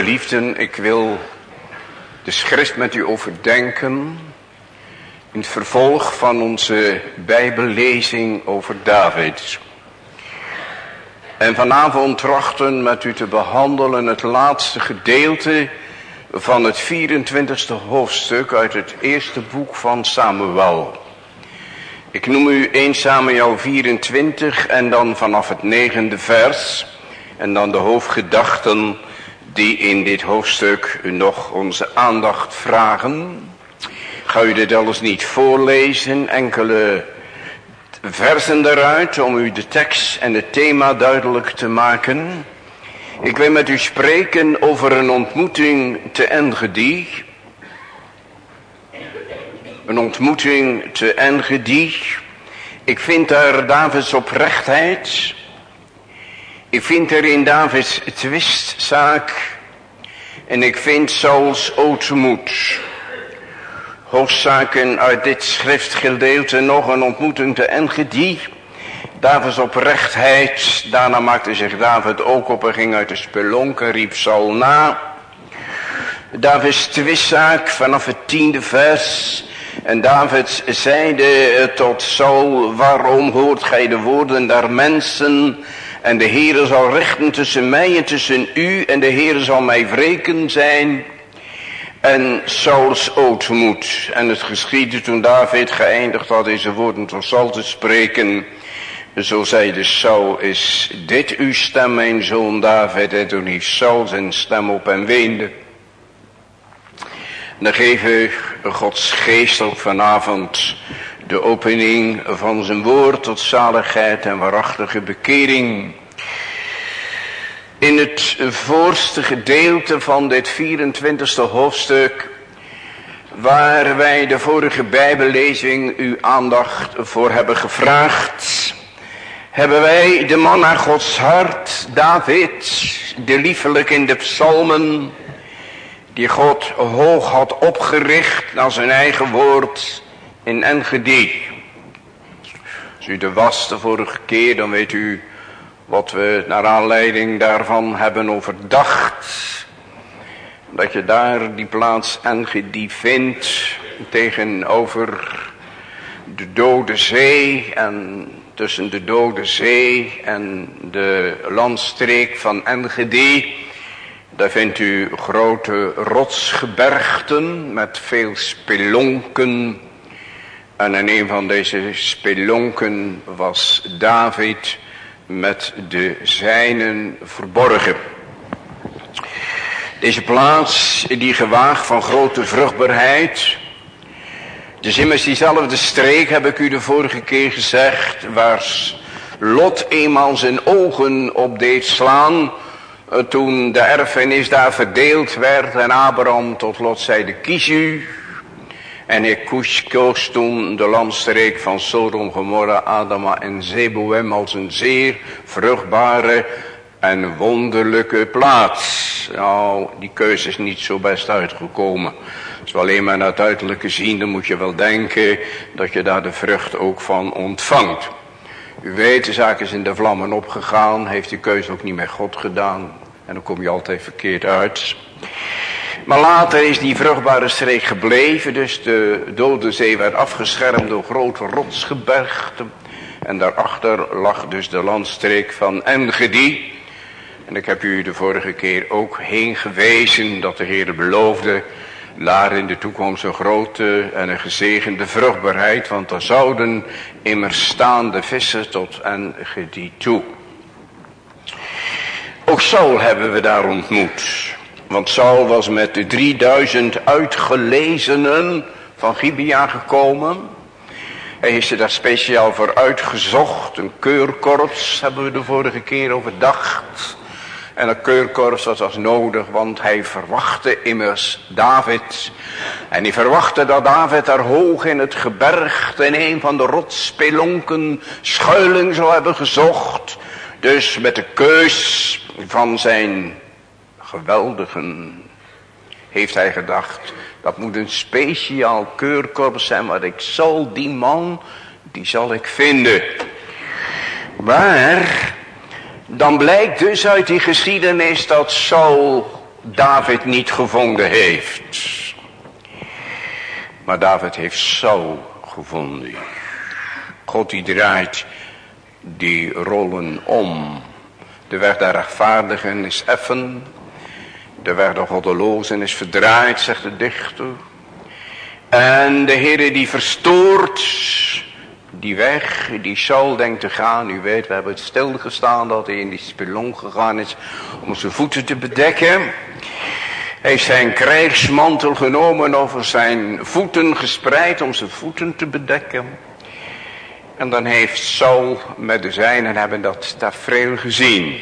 Geliefden, ik wil de schrift met u overdenken in het vervolg van onze bijbellezing over David. En vanavond trachten met u te behandelen het laatste gedeelte van het 24e hoofdstuk uit het eerste boek van Samuel. Ik noem u 1 Samuel 24 en dan vanaf het negende vers en dan de hoofdgedachten die in dit hoofdstuk nog onze aandacht vragen. Ga u dit alles niet voorlezen, enkele versen eruit om u de tekst en het thema duidelijk te maken. Ik wil met u spreken over een ontmoeting te Engedi. Een ontmoeting te Engedi. Ik vind daar Davids oprechtheid. Ik vind er in Davids twistzaak. En ik vind Sauls ootmoed. Hoofdzaken uit dit schriftgedeelte nog een ontmoeting te Engedi. Davids oprechtheid. Daarna maakte zich David ook op en ging uit de spelonken, riep Saul na. Davids twistzaak vanaf het tiende vers. En David zeide tot Saul, waarom hoort gij de woorden der mensen? En de Heere zal richten tussen mij en tussen u en de Heere zal mij wreken zijn. En Sauls ootmoed. En het geschiedde toen David geëindigd had deze woorden tot Saul te spreken. Zo zeide Saul, is dit uw stem, mijn zoon David? En toen hief Saul zijn stem op en weende. Dan geven Gods geest ook vanavond de opening van zijn woord tot zaligheid en waarachtige bekering. In het voorste gedeelte van dit 24e hoofdstuk, waar wij de vorige bijbellezing uw aandacht voor hebben gevraagd, hebben wij de man naar Gods hart, David, de liefelijk in de psalmen, die God hoog had opgericht naar zijn eigen woord in Engedi. Als u er was de vorige keer, dan weet u wat we naar aanleiding daarvan hebben overdacht. Dat je daar die plaats Engedi vindt tegenover de dode zee en tussen de dode zee en de landstreek van Engedi. Daar vindt u grote rotsgebergten met veel spelonken. En in een van deze spelonken was David met de zijnen verborgen. Deze plaats, die gewaagd van grote vruchtbaarheid. Dus immers diezelfde streek heb ik u de vorige keer gezegd. Waar Lot eenmaal zijn ogen op deed slaan. Eh, toen de erfenis daar verdeeld werd en Abraham tot Lot zeide kies u. En ik koos toen de landstreek van Sodom, Gomorra, Adama en Zeboem als een zeer vruchtbare en wonderlijke plaats. Nou, die keuze is niet zo best uitgekomen. Als we alleen maar naar het uiterlijke zien, dan moet je wel denken dat je daar de vrucht ook van ontvangt. U weet, de zaak is in de vlammen opgegaan, heeft die keuze ook niet met God gedaan. En dan kom je altijd verkeerd uit. Maar later is die vruchtbare streek gebleven. Dus de dode zee werd afgeschermd door grote rotsgebergten. En daarachter lag dus de landstreek van Engedi. En ik heb u de vorige keer ook heen gewezen dat de Heer beloofde. Daar in de toekomst een grote en een gezegende vruchtbaarheid. Want er zouden immers staande vissen tot Engedi toe. Ook Saul hebben we daar ontmoet. Want Saul was met de 3000 uitgelezenen van Gibea gekomen. Hij is er daar speciaal voor uitgezocht. Een keurkorps hebben we de vorige keer overdacht. En een keurkorps was als nodig, want hij verwachtte immers David. En hij verwachtte dat David daar hoog in het gebergte in een van de rotspelonken schuiling zou hebben gezocht. Dus met de keus van zijn geweldigen, heeft hij gedacht. Dat moet een speciaal keurkorps zijn, maar ik zal die man, die zal ik vinden. Maar, dan blijkt dus uit die geschiedenis dat Saul David niet gevonden heeft. Maar David heeft Saul gevonden. God die draait die rollen om. De weg der rechtvaardigen is effen. De weg der goddelozen is verdraaid, zegt de dichter. En de Heere die verstoort die weg die Saul denkt te gaan. U weet, we hebben het stilgestaan dat hij in die spelong gegaan is om zijn voeten te bedekken. Hij heeft zijn krijgsmantel genomen over zijn voeten gespreid om zijn voeten te bedekken. En dan heeft Saul met de zijnen hebben dat tafereel gezien.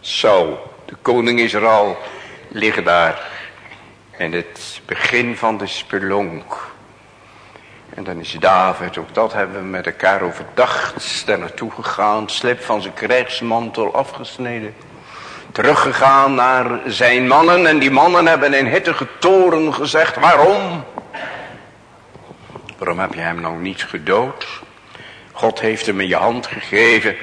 Saul, de koning Israël, ligt daar in het begin van de spelonk. En dan is David, ook dat hebben we met elkaar overdacht, daar naartoe gegaan, slip van zijn krijgsmantel afgesneden. Teruggegaan naar zijn mannen en die mannen hebben in hittige toren gezegd, waarom? Waarom heb je hem nou niet gedood? God heeft hem in je hand gegeven.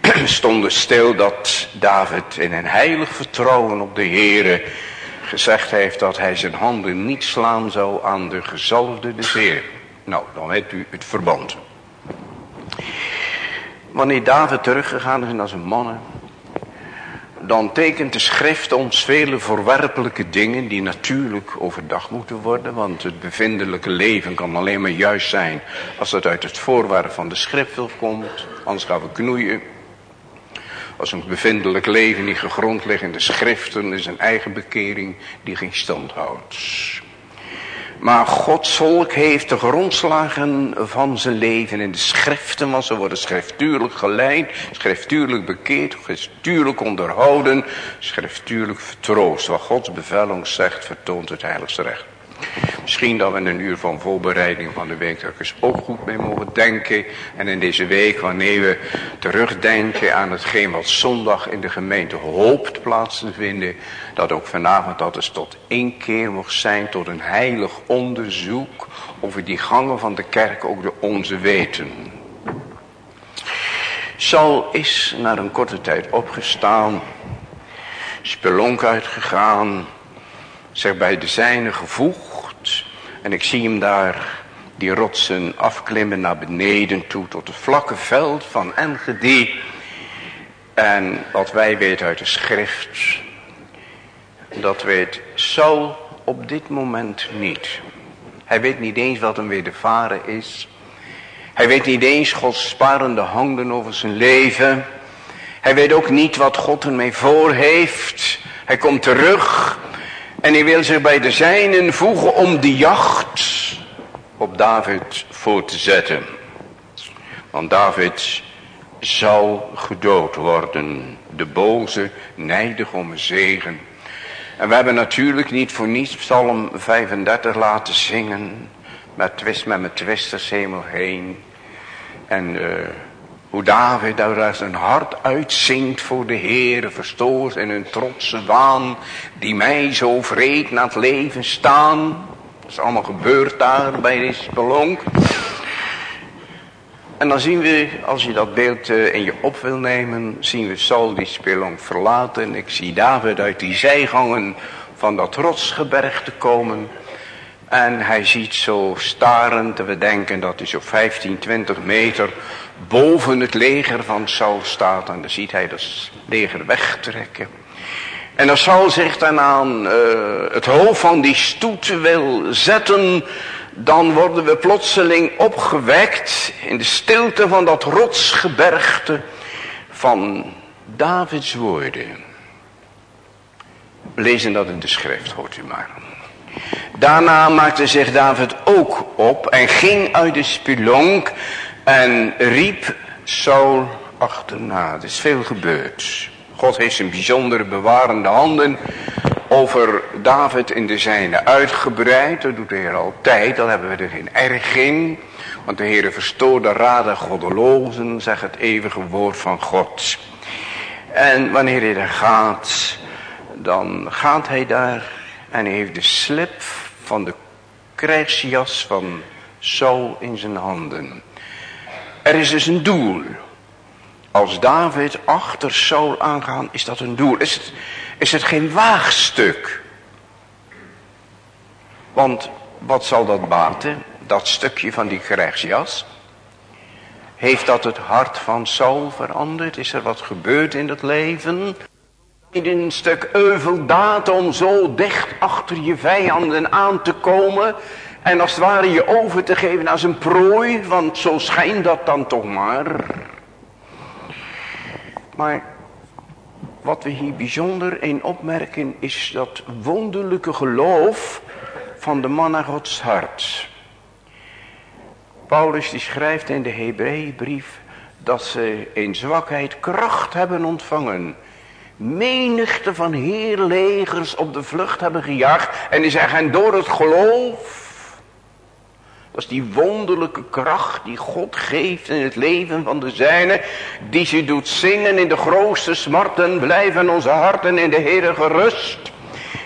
Stonden stil dat David in een heilig vertrouwen op de Heere gezegd heeft dat hij zijn handen niet slaan zou aan de gezalfde des Heer. Nou, dan weet u het verband. Wanneer David teruggegaan is naar zijn mannen, dan tekent de schrift ons vele verwerpelijke dingen die natuurlijk overdag moeten worden. Want het bevindelijke leven kan alleen maar juist zijn als het uit het voorwerp van de schrift komt. Anders gaan we knoeien. Als een bevindelijk leven niet gegrond ligt in de schriften is een eigen bekering die geen stand houdt. Maar Gods volk heeft de grondslagen van zijn leven in de schriften, want ze worden schriftuurlijk geleid, schriftuurlijk bekeerd, schriftuurlijk onderhouden, schriftuurlijk vertroost. Wat Gods bevel ons zegt, vertoont het heiligste recht. Misschien dat we een uur van voorbereiding van de week eens ook goed mee mogen denken. En in deze week wanneer we terugdenken aan hetgeen wat zondag in de gemeente hoopt plaats te vinden. Dat ook vanavond dat eens tot één keer mocht zijn tot een heilig onderzoek over die gangen van de kerk ook de onze weten. Saul is na een korte tijd opgestaan, spelonk uitgegaan, zich bij de zijne gevoegd. En ik zie hem daar die rotsen afklimmen naar beneden toe tot het vlakke veld van Engedi. En wat wij weten uit de schrift, dat weet Saul op dit moment niet. Hij weet niet eens wat hem wedervaren is. Hij weet niet eens Gods sparende handen over zijn leven. Hij weet ook niet wat God ermee voor heeft. Hij komt terug en hij wil zich bij de zijnen voegen om de jacht op David voor te zetten. Want David zal gedood worden. De boze nijdig om een zegen. En we hebben natuurlijk niet voor niets Psalm 35 laten zingen. Met twist met mijn twisters hemel heen. En uh, hoe David daar zijn hart uitzingt voor de Heer, verstoord in hun trotse waan, die mij zo vreed naar het leven staan. Dat is allemaal gebeurd daar bij de spelonk. En dan zien we, als je dat beeld eh, in je op wil nemen, zien we Saul die spelonk verlaten. Ik zie David uit die zijgangen van dat rotsgebergte komen. En hij ziet zo starend, we denken dat hij zo 15, 20 meter boven het leger van Saul staat. En dan ziet hij dat leger wegtrekken. En als Saul zich dan aan uh, het hoofd van die stoet wil zetten, dan worden we plotseling opgewekt in de stilte van dat rotsgebergte van Davids woorden. We lezen dat in de schrift, hoort u maar. Daarna maakte zich David ook op en ging uit de spelonk en riep Saul achterna. Er is veel gebeurd. God heeft zijn bijzondere bewarende handen over David in de zijne uitgebreid. Dat doet de Heer altijd. Dan hebben we er geen erg in. Want de Heer verstoort de raden goddelozen, zegt het eeuwige woord van God. En wanneer hij daar gaat, dan gaat hij daar en hij heeft de slip van de krijgsjas van Saul in zijn handen. Er is dus een doel. als David achter Saul aangaan, is dat een doel. Is het, is het geen waagstuk? Want wat zal dat baten? Dat stukje van die krijgsjas. Heeft dat het hart van Saul veranderd? Is er wat gebeurd in het leven? In een stuk euveldaad om zo dicht achter je vijanden aan te komen. En als het ware je over te geven aan zijn prooi. Want zo schijnt dat dan toch maar. Maar wat we hier bijzonder in opmerken is dat wonderlijke geloof van de man naar Gods hart. Paulus die schrijft in de Hebreeënbrief dat ze in zwakheid kracht hebben ontvangen. Menigte van heerlegers op de vlucht hebben gejaagd. En die zeggen door het geloof. Dat is die wonderlijke kracht die God geeft in het leven van de zijne. Die ze doet zingen in de grootste smarten. Blijven onze harten in de Heer gerust.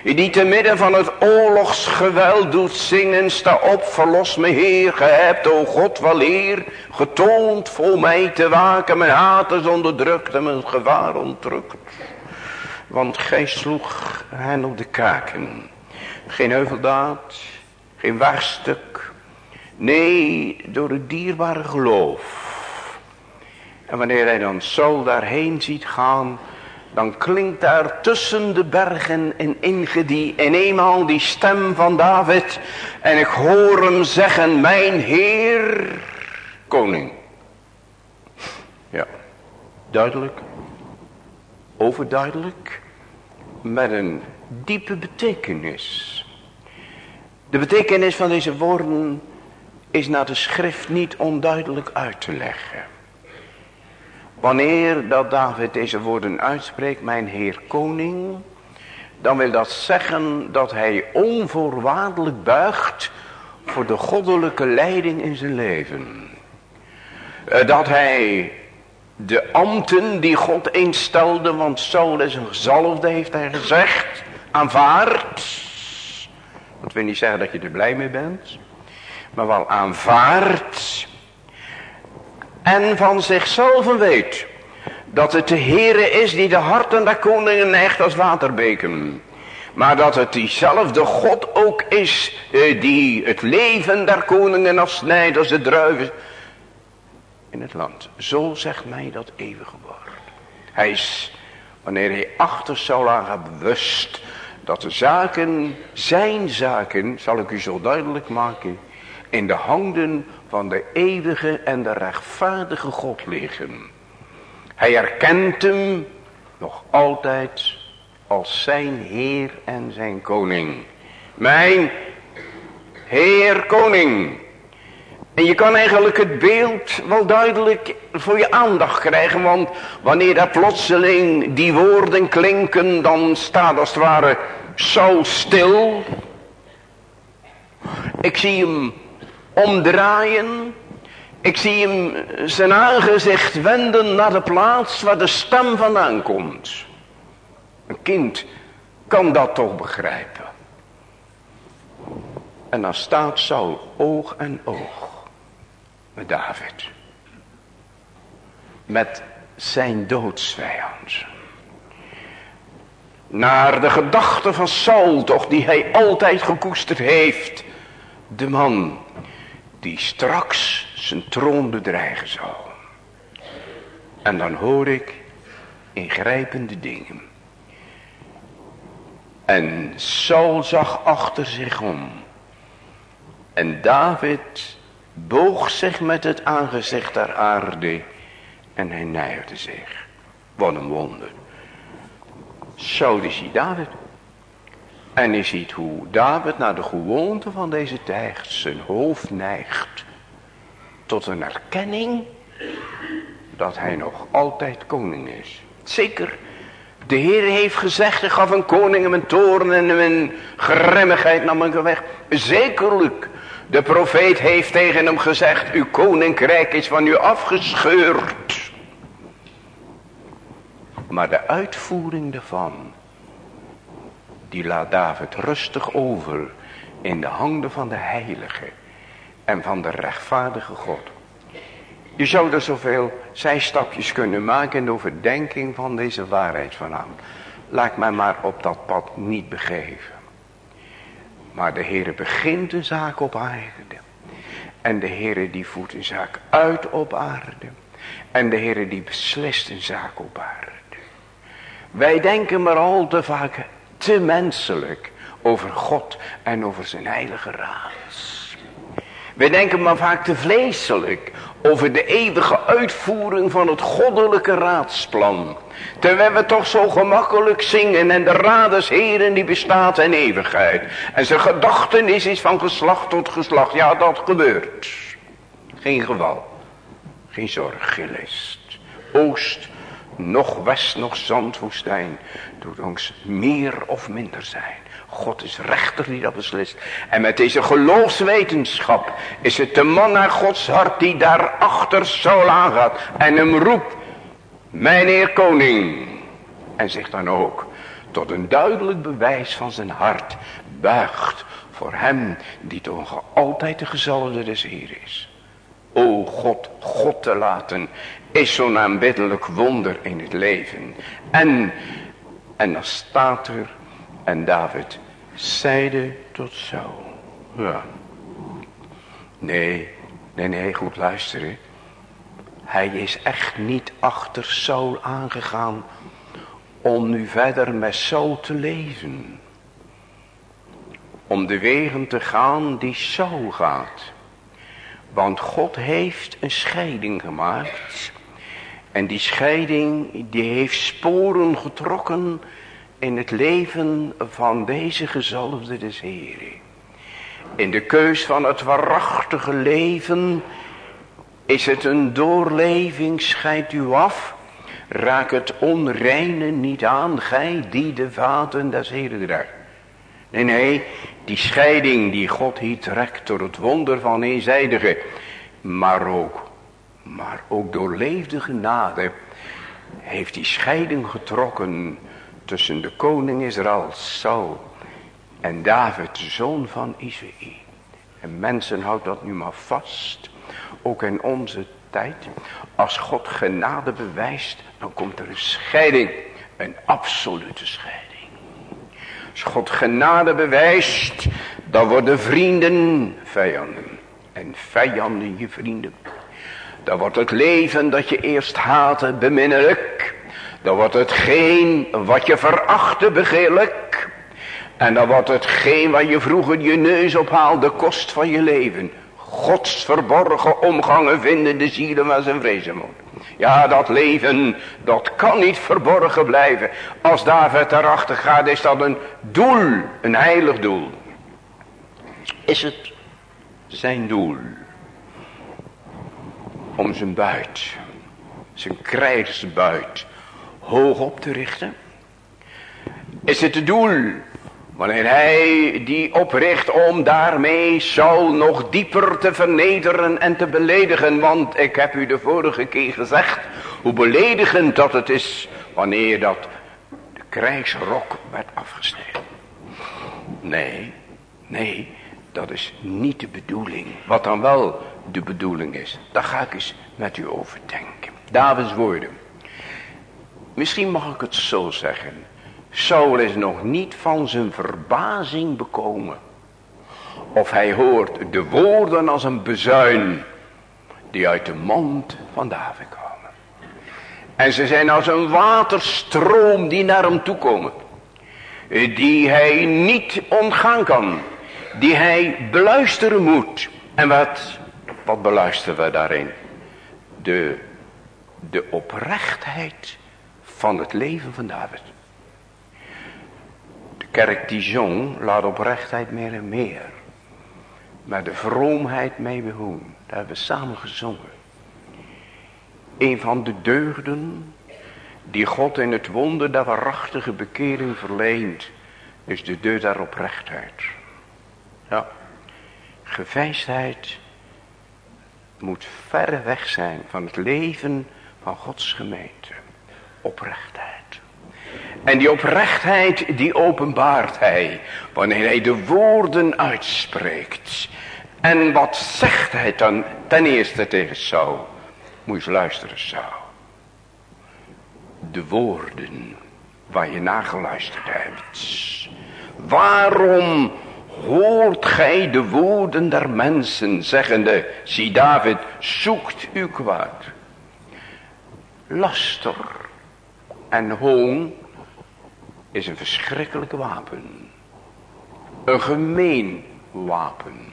Die te midden van het oorlogsgeweld doet zingen. Sta op, verlos me Heer. Ge hebt, o God, wel eer. Getoond voor mij te waken. Mijn haters onderdrukt en mijn gevaar ontrukt. Want gij sloeg hen op de kaken. Geen heuveldaad. Geen waarstuk. Nee, door het dierbare geloof. En wanneer hij dan zo daarheen ziet gaan dan klinkt daar tussen de bergen in Ingedie in eenmaal die stem van David. En ik hoor hem zeggen, mijn Heer, koning. Ja, duidelijk, overduidelijk, met een diepe betekenis. De betekenis van deze woorden is naar de schrift niet onduidelijk uit te leggen. Wanneer dat David deze woorden uitspreekt, mijn Heer Koning, dan wil dat zeggen dat hij onvoorwaardelijk buigt voor de goddelijke leiding in zijn leven. Eh, dat hij de ambten die God instelde, want Saul is een gezalfde, heeft hij gezegd, aanvaardt. Dat wil niet zeggen dat je er blij mee bent, maar wel aanvaardt en van zichzelf weet dat het de Heere is die de harten der koningen neigt als waterbeken. Maar dat het diezelfde God ook is eh, die het leven der koningen afsnijdt als de druiven in het land. Zo zegt mij dat eeuwige woord. Hij is, wanneer hij achter zal aan bewust dat de zaken, zijn zaken, zal ik u zo duidelijk maken, in de handen van de eeuwige en de rechtvaardige God liggen. Hij erkent hem nog altijd als zijn Heer en zijn Koning. Mijn Heer Koning. En je kan eigenlijk het beeld wel duidelijk voor je aandacht krijgen. Want wanneer daar plotseling die woorden klinken. Dan staat als het ware zo stil. Ik zie hem omdraaien. Ik zie hem zijn aangezicht wenden naar de plaats waar de stem vandaan komt. Een kind kan dat toch begrijpen. En dan staat Saul oog en oog met David. Met zijn doodsvijand. Naar de gedachte van Saul toch die hij altijd gekoesterd heeft. De man die straks zijn troon bedreigen zal. En dan hoor ik ingrijpende dingen. En Saul zag achter zich om. En David boog zich met het aangezicht der aarde. En hij neigde zich. Wat een wonder. Saul die ziet David. En je ziet hoe David naar de gewoonte van deze tijd zijn hoofd neigt. Tot een erkenning dat hij nog altijd koning is. Zeker, de Heer heeft gezegd, hij gaf een koning een toren en een grimmigheid nam hem weg. Zekerlijk, de profeet heeft tegen hem gezegd, uw koninkrijk is van u afgescheurd. Maar de uitvoering daarvan die laat David rustig over in de handen van de heilige en van de rechtvaardige God. Je zou er zoveel zijstapjes kunnen maken in de overdenking van deze waarheid vanavond. Laat mij maar op dat pad niet begeven. Maar de Heere begint een zaak op aarde. En de Heere die voert een zaak uit op aarde. En de Heere die beslist een zaak op aarde. Wij denken maar al te vaak te menselijk over God en over zijn heilige raad. Wij denken maar vaak te vleeselijk over de eeuwige uitvoering van het goddelijke raadsplan. Terwijl we toch zo gemakkelijk zingen en de raad des heren die bestaat in eeuwigheid. En zijn gedachtenis is van geslacht tot geslacht. Ja, dat gebeurt. Geen geval. Geen zorg, geen list. Oost, nog west, nog zandwoestijn. Doet ons meer of minder zijn. God is rechter die dat beslist. En met deze geloofswetenschap is het de man naar Gods hart die daarachter zo aangaat. En hem roept, mijn heer koning. En zich dan ook tot een duidelijk bewijs van zijn hart buigt voor hem die toch altijd de gezalde des Heer is. O God, God te laten is zo'n aanbiddelijk wonder in het leven. En, en dan staat er, en David zeide tot zo. Ja. Nee, nee, nee, goed luisteren. Hij is echt niet achter Saul aangegaan om nu verder met Saul te leven. Om de wegen te gaan die Saul gaat. Want God heeft een scheiding gemaakt. En die scheiding die heeft sporen getrokken in het leven van deze gezalfde des Heren. In de keus van het waarachtige leven is het een doorleving, scheidt u af. Raak het onreine niet aan, gij die de vaten des Heren draagt. Nee, nee, die scheiding die God hier trekt door het wonder van eenzijdige. Maar ook, maar ook door leefde genade heeft die scheiding getrokken tussen de koning Israël, Saul en David, zoon van Isaïe. En mensen, houd dat nu maar vast. Ook in onze tijd. Als God genade bewijst, dan komt er een scheiding. Een absolute scheiding. Als God genade bewijst, dan worden vrienden vijanden. En vijanden je vrienden. Dan wordt het leven dat je eerst haatte beminnelijk. Dan wordt hetgeen wat je verachtte begeerlijk. En dan wordt hetgeen waar je vroeger je neus op haalde kost van je leven. Gods verborgen omgangen vinden de zielen waar zijn vrezen moet. Ja, dat leven, dat kan niet verborgen blijven. Als David erachter gaat, is dat een doel, een heilig doel. Is het zijn doel om zijn buit, zijn krijgsbuit, hoog op te richten? Is het het doel wanneer hij die opricht om daarmee Saul nog dieper te vernederen en te beledigen? Want ik heb u de vorige keer gezegd hoe beledigend dat het is wanneer dat de krijgsrok werd afgesneden. Nee, nee, dat is niet de bedoeling. Wat dan wel de bedoeling is, daar ga ik eens met u overdenken. Davids woorden. Misschien mag ik het zo zeggen. Saul is nog niet van zijn verbazing bekomen. Of hij hoort de woorden als een bezuin die uit de mond van David komen. En ze zijn als een waterstroom die naar hem toe komen. Die hij niet ontgaan kan. Die hij beluisteren moet. En wat, wat beluisteren we daarin? De, de oprechtheid van het leven van David. De kerk die zong laat oprechtheid meer en meer. Maar de vroomheid mee behoen. Daar hebben we samen gezongen. Een van de deugden die God in het wonder der waarachtige bekering verleent. Is de deugd der oprechtheid. Ja. Gevijsdheid moet verre weg zijn van het leven van Gods gemeente oprechtheid. En die oprechtheid die openbaart hij wanneer hij de woorden uitspreekt. En wat zegt hij dan ten eerste tegen Saul? Moet je eens luisteren, Saul. De woorden waar je naar geluisterd hebt. Waarom hoort gij de woorden der mensen, zeggende, zie David, zoekt u kwaad. Laster en hoon is een verschrikkelijk wapen. Een gemeen wapen.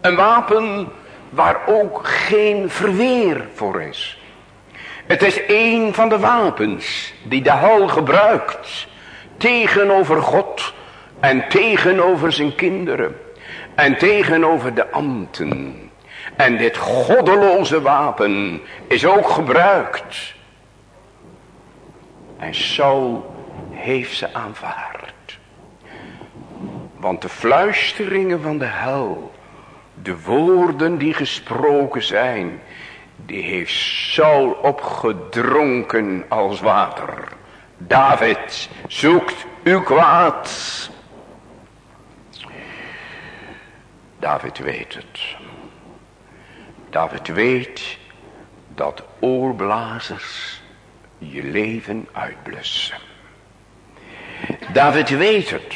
Een wapen waar ook geen verweer voor is. Het is een van de wapens die de hal gebruikt tegenover God en tegenover zijn kinderen en tegenover de ambten. En dit goddeloze wapen is ook gebruikt. En Saul heeft ze aanvaard. Want de fluisteringen van de hel, de woorden die gesproken zijn, die heeft Saul opgedronken als water. David, zoekt u kwaad. David weet het. David weet dat oorblazers je leven uitblussen. David weet het.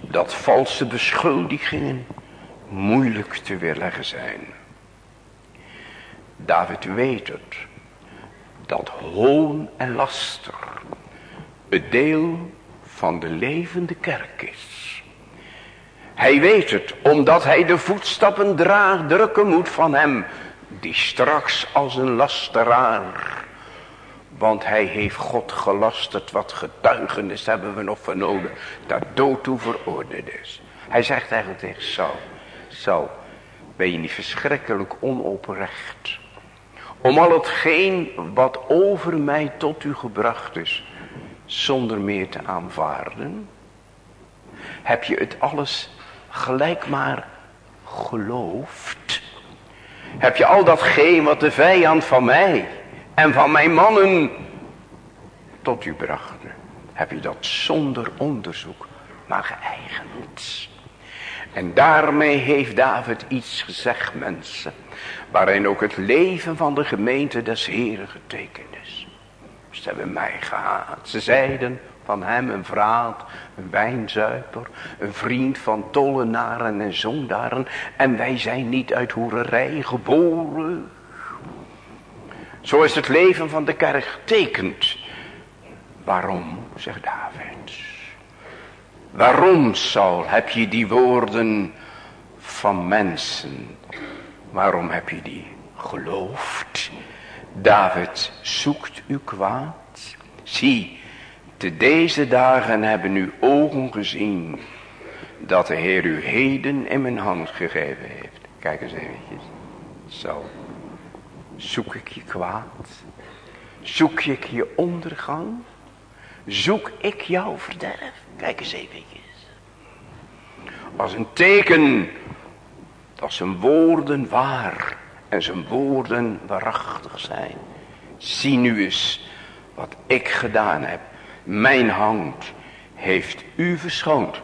Dat valse beschuldigingen moeilijk te weerleggen zijn. David weet het. Dat hoon en laster het deel van de levende kerk is. Hij weet het, omdat hij de voetstappen draagt, drukken moet van hem, die straks als een lasteraar. Want hij heeft God gelasterd, wat getuigenis hebben we nog vernomen, dat dood toe veroordeeld is. Hij zegt eigenlijk tegen Saul, Saul, ben je niet verschrikkelijk onoprecht? Om al hetgeen wat over mij tot u gebracht is, zonder meer te aanvaarden? Heb je het alles gelijk maar geloofd? Heb je al datgene wat de vijand van mij en van mijn mannen tot u brachten? Heb je dat zonder onderzoek maar geëigend? En daarmee heeft David iets gezegd mensen. Waarin ook het leven van de gemeente des Heren getekend is. Ze hebben mij gehaat. Ze zeiden van hem een vraat, een wijnzuiper, een vriend van tollenaren en zondaren. En wij zijn niet uit hoererij geboren. Zo is het leven van de kerk getekend. Waarom, zegt David. Waarom, Saul, heb je die woorden van mensen? Waarom heb je die geloofd? David zoekt u kwaad. Zie, te deze dagen hebben uw ogen gezien dat de Heer u heden in mijn hand gegeven heeft. Kijk eens eventjes. Zo. Zoek ik je kwaad? Zoek ik je ondergang? Zoek ik jouw verderf? Kijk eens eventjes. Als een teken dat zijn woorden waar en zijn woorden waarachtig zijn. Zie nu eens wat ik gedaan heb. Mijn hand heeft u verschoond.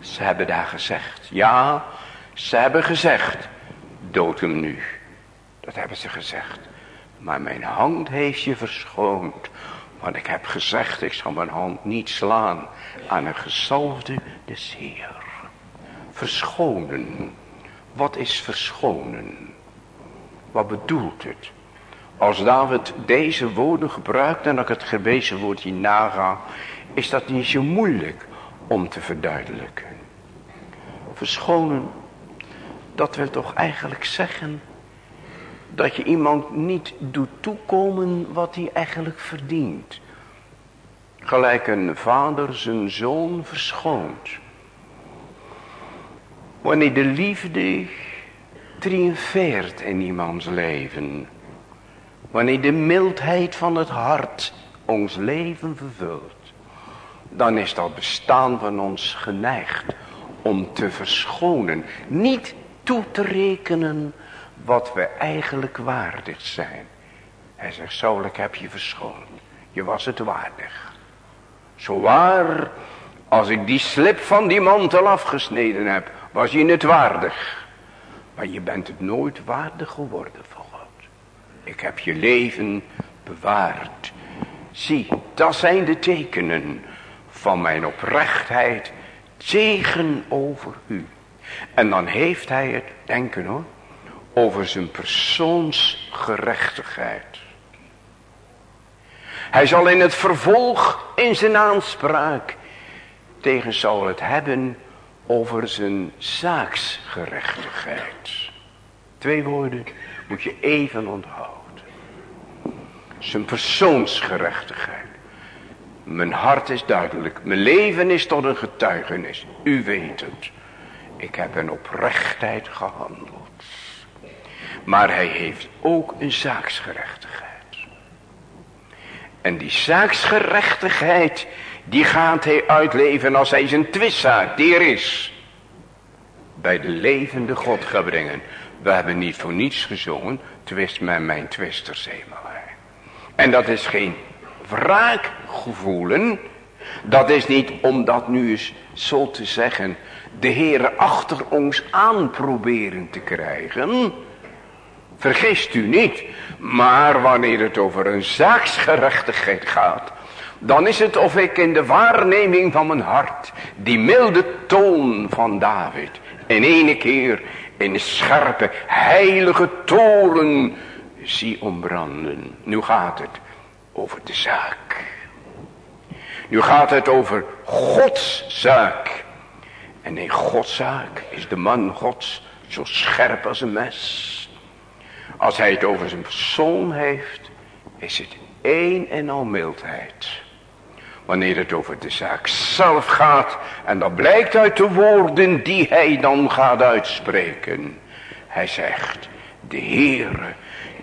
Ze hebben daar gezegd. Ja, ze hebben gezegd. Dood hem nu. Dat hebben ze gezegd. Maar mijn hand heeft je verschoond. Want ik heb gezegd, ik zal mijn hand niet slaan aan een gezalfde des Heer. Verschonen. Wat is verschonen? Wat bedoelt het? Als David deze woorden gebruikt en ik het gewezen woordje naga, is dat niet zo moeilijk om te verduidelijken. Verschonen, dat wil toch eigenlijk zeggen dat je iemand niet doet toekomen wat hij eigenlijk verdient. Gelijk een vader zijn zoon verschoont. Wanneer de liefde triomfeert in iemands leven. Wanneer de mildheid van het hart ons leven vervult. Dan is dat bestaan van ons geneigd om te verschonen. Niet toe te rekenen wat we eigenlijk waardig zijn. Hij zegt, Saul, ik heb je verschoond. Je was het waardig. Zo waar als ik die slip van die mantel afgesneden heb, was je het waardig. Maar je bent het nooit waardig geworden van God. Ik heb je leven bewaard. Zie, dat zijn de tekenen van mijn oprechtheid tegenover u. En dan heeft hij het, denken hoor, over zijn persoonsgerechtigheid. Hij zal in het vervolg in zijn aanspraak tegen zal het hebben over zijn zaaksgerechtigheid. Twee woorden moet je even onthouden. Zijn persoonsgerechtigheid. Mijn hart is duidelijk. Mijn leven is tot een getuigenis. U weet het. Ik heb een oprechtheid gehandeld. Maar hij heeft ook een zaaksgerechtigheid. En die zaaksgerechtigheid, die gaat hij uitleven als hij zijn twistzaak, die er is, bij de levende God gaat brengen. We hebben niet voor niets gezongen, twist met mijn twisters eenmaal. En dat is geen wraakgevoelen. Dat is niet om dat nu eens zo te zeggen, de Heere achter ons aan proberen te krijgen. Vergist u niet. Maar wanneer het over een zaaksgerechtigheid gaat. Dan is het of ik in de waarneming van mijn hart. Die milde toon van David. In ene keer in scherpe heilige toren zie ombranden. Nu gaat het over de zaak. Nu gaat het over Gods zaak. En in Gods zaak is de man Gods zo scherp als een mes. Als hij het over zijn persoon heeft, is het één en al mildheid. Wanneer het over de zaak zelf gaat, en dat blijkt uit de woorden die hij dan gaat uitspreken. Hij zegt, de Heere,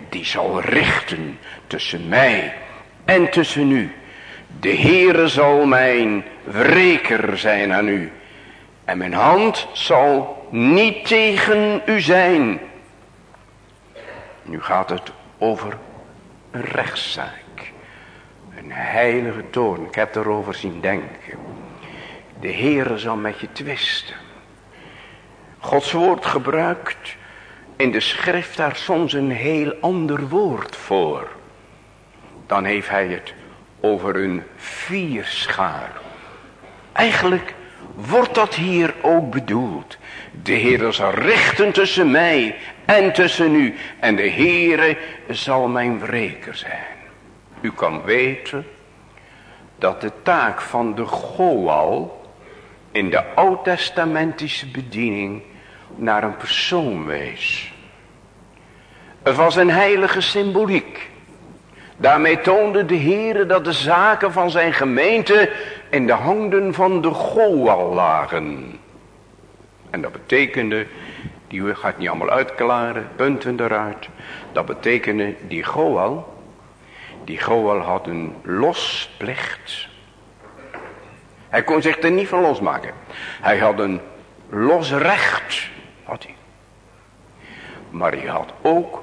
die zal richten tussen mij en tussen u. De Heere zal mijn wreker zijn aan u. En mijn hand zal niet tegen u zijn. Nu gaat het over een rechtszaak. Een heilige toorn. Ik heb erover zien denken. De Heere zal met je twisten. Gods woord gebruikt in de schrift daar soms een heel ander woord voor. Dan heeft hij het over een vierschaar. Eigenlijk wordt dat hier ook bedoeld. De Heer zal richten tussen mij en tussen u. En de Heere zal mijn wreker zijn. U kan weten dat de taak van de Goal in de oud-testamentische bediening naar een persoon wees. Het was een heilige symboliek. Daarmee toonde de Heere dat de zaken van zijn gemeente in de handen van de Goal lagen. En dat betekende, die gaat niet allemaal uitklaren, punten eruit. Dat betekende, die Goal, die Goal had een losplicht. Hij kon zich er niet van losmaken. Hij had een losrecht, had hij. Maar hij had ook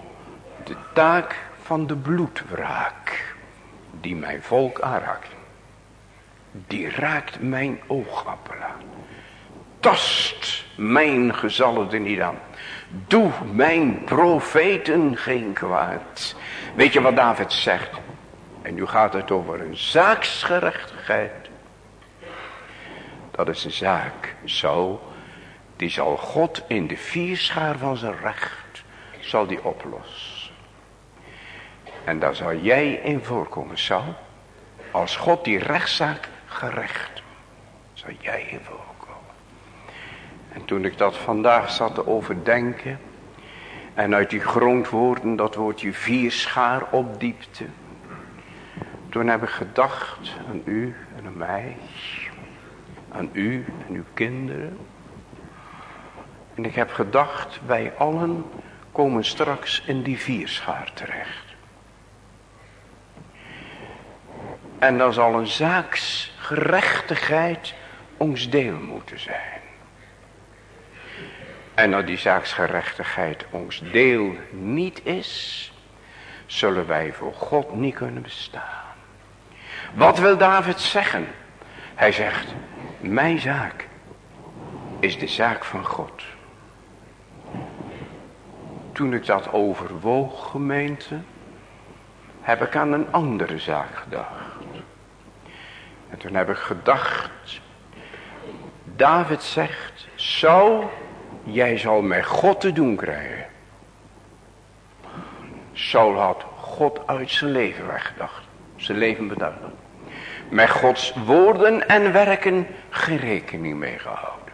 de taak van de bloedwraak, die mijn volk aanraakt. Die raakt mijn oogappelen. Tast mijn gezalden niet aan. Doe mijn profeten geen kwaad. Weet je wat David zegt? En nu gaat het over een zaaksgerechtigheid. Dat is een zaak zo. Die zal God in de vierschaar van zijn recht. Zal die oplossen. En daar zal jij in voorkomen. Zo. Als God die rechtszaak gerecht. Zal jij in voorkomen. En toen ik dat vandaag zat te overdenken. En uit die grondwoorden dat woordje vierschaar opdiepte. Toen heb ik gedacht aan u en aan mij. Aan u en uw kinderen. En ik heb gedacht, wij allen komen straks in die vierschaar terecht. En dan zal een zaaksgerechtigheid ons deel moeten zijn. En dat die zaaksgerechtigheid ons deel niet is, zullen wij voor God niet kunnen bestaan. Wat wil David zeggen? Hij zegt, mijn zaak is de zaak van God. Toen ik dat overwoog, gemeente, heb ik aan een andere zaak gedacht. En toen heb ik gedacht, David zegt, zo, jij zal met God te doen krijgen. Saul had God uit zijn leven weggedacht. Zijn leven beduiden. Met Gods woorden en werken geen rekening mee gehouden.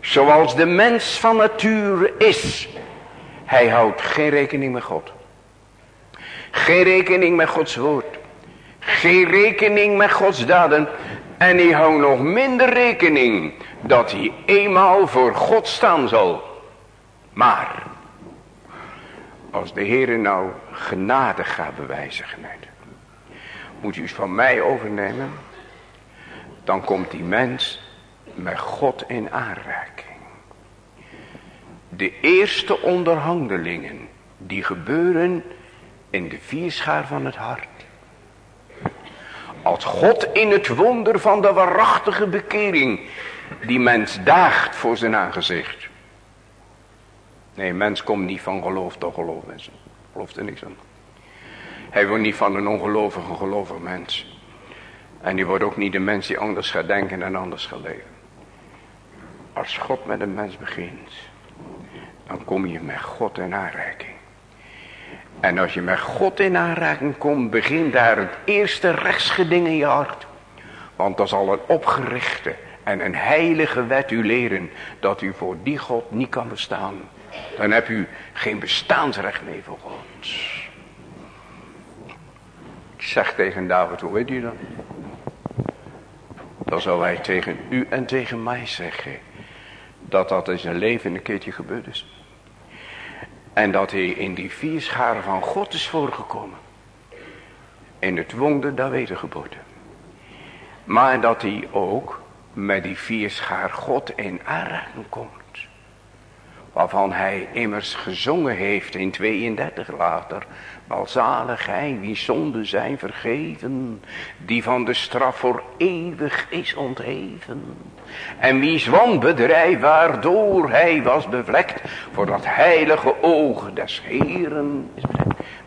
Zoals de mens van nature is. Hij houdt geen rekening met God. Geen rekening met Gods woord. Geen rekening met Gods daden. En hij houdt nog minder rekening dat hij eenmaal voor God staan zal. Maar, als de Heer nou genade gaat bewijzen, moet u het van mij overnemen, dan komt die mens met God in aanraking. De eerste onderhandelingen die gebeuren in de vierschaar van het hart. Als God in het wonder van de waarachtige bekering die mens daagt voor zijn aangezicht. Nee, mens komt niet van geloof tot geloof, mensen. Gelooft er niks aan. Hij wordt niet van een ongelovige gelovig mens. En die wordt ook niet de mens die anders gaat denken en anders gaat leven. Als God met een mens begint, dan kom je met God in aanraking. En als je met God in aanraking komt, begint daar het eerste rechtsgeding in je hart. Want dat zal een opgerichte en een heilige wet u leren dat u voor die God niet kan bestaan. Dan heb u geen bestaansrecht meer voor God. Ik zeg tegen David, hoe weet u dat? Dan zal hij tegen u en tegen mij zeggen dat dat in zijn leven een keertje gebeurd is. En dat hij in die vier scharen van God is voorgekomen. In het wonder der wedergeboorte. Maar dat hij ook met die vier schaar God in aanraking komt. Waarvan hij immers gezongen heeft in 32 later. Welzalig hij wie zonden zijn vergeven. Die van de straf voor eeuwig is ontheven. En wie's wanbedrijf waardoor hij was bevlekt. Voor dat heilige oog des Heren.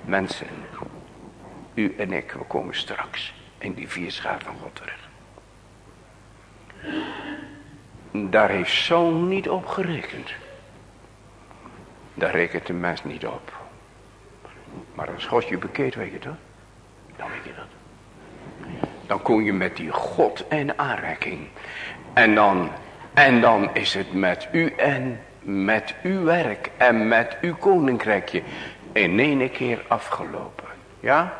Mensen, u en ik, we komen straks in die vier schaar van God terug. Daar heeft zo'n niet op gerekend. Daar rekent de mens niet op. Maar als God je bekeert, weet je dat? Dan weet je dat. Dan kom je met die God in aanraking. En dan, en dan is het met u en met uw werk en met uw koninkrijkje in één keer afgelopen. Ja?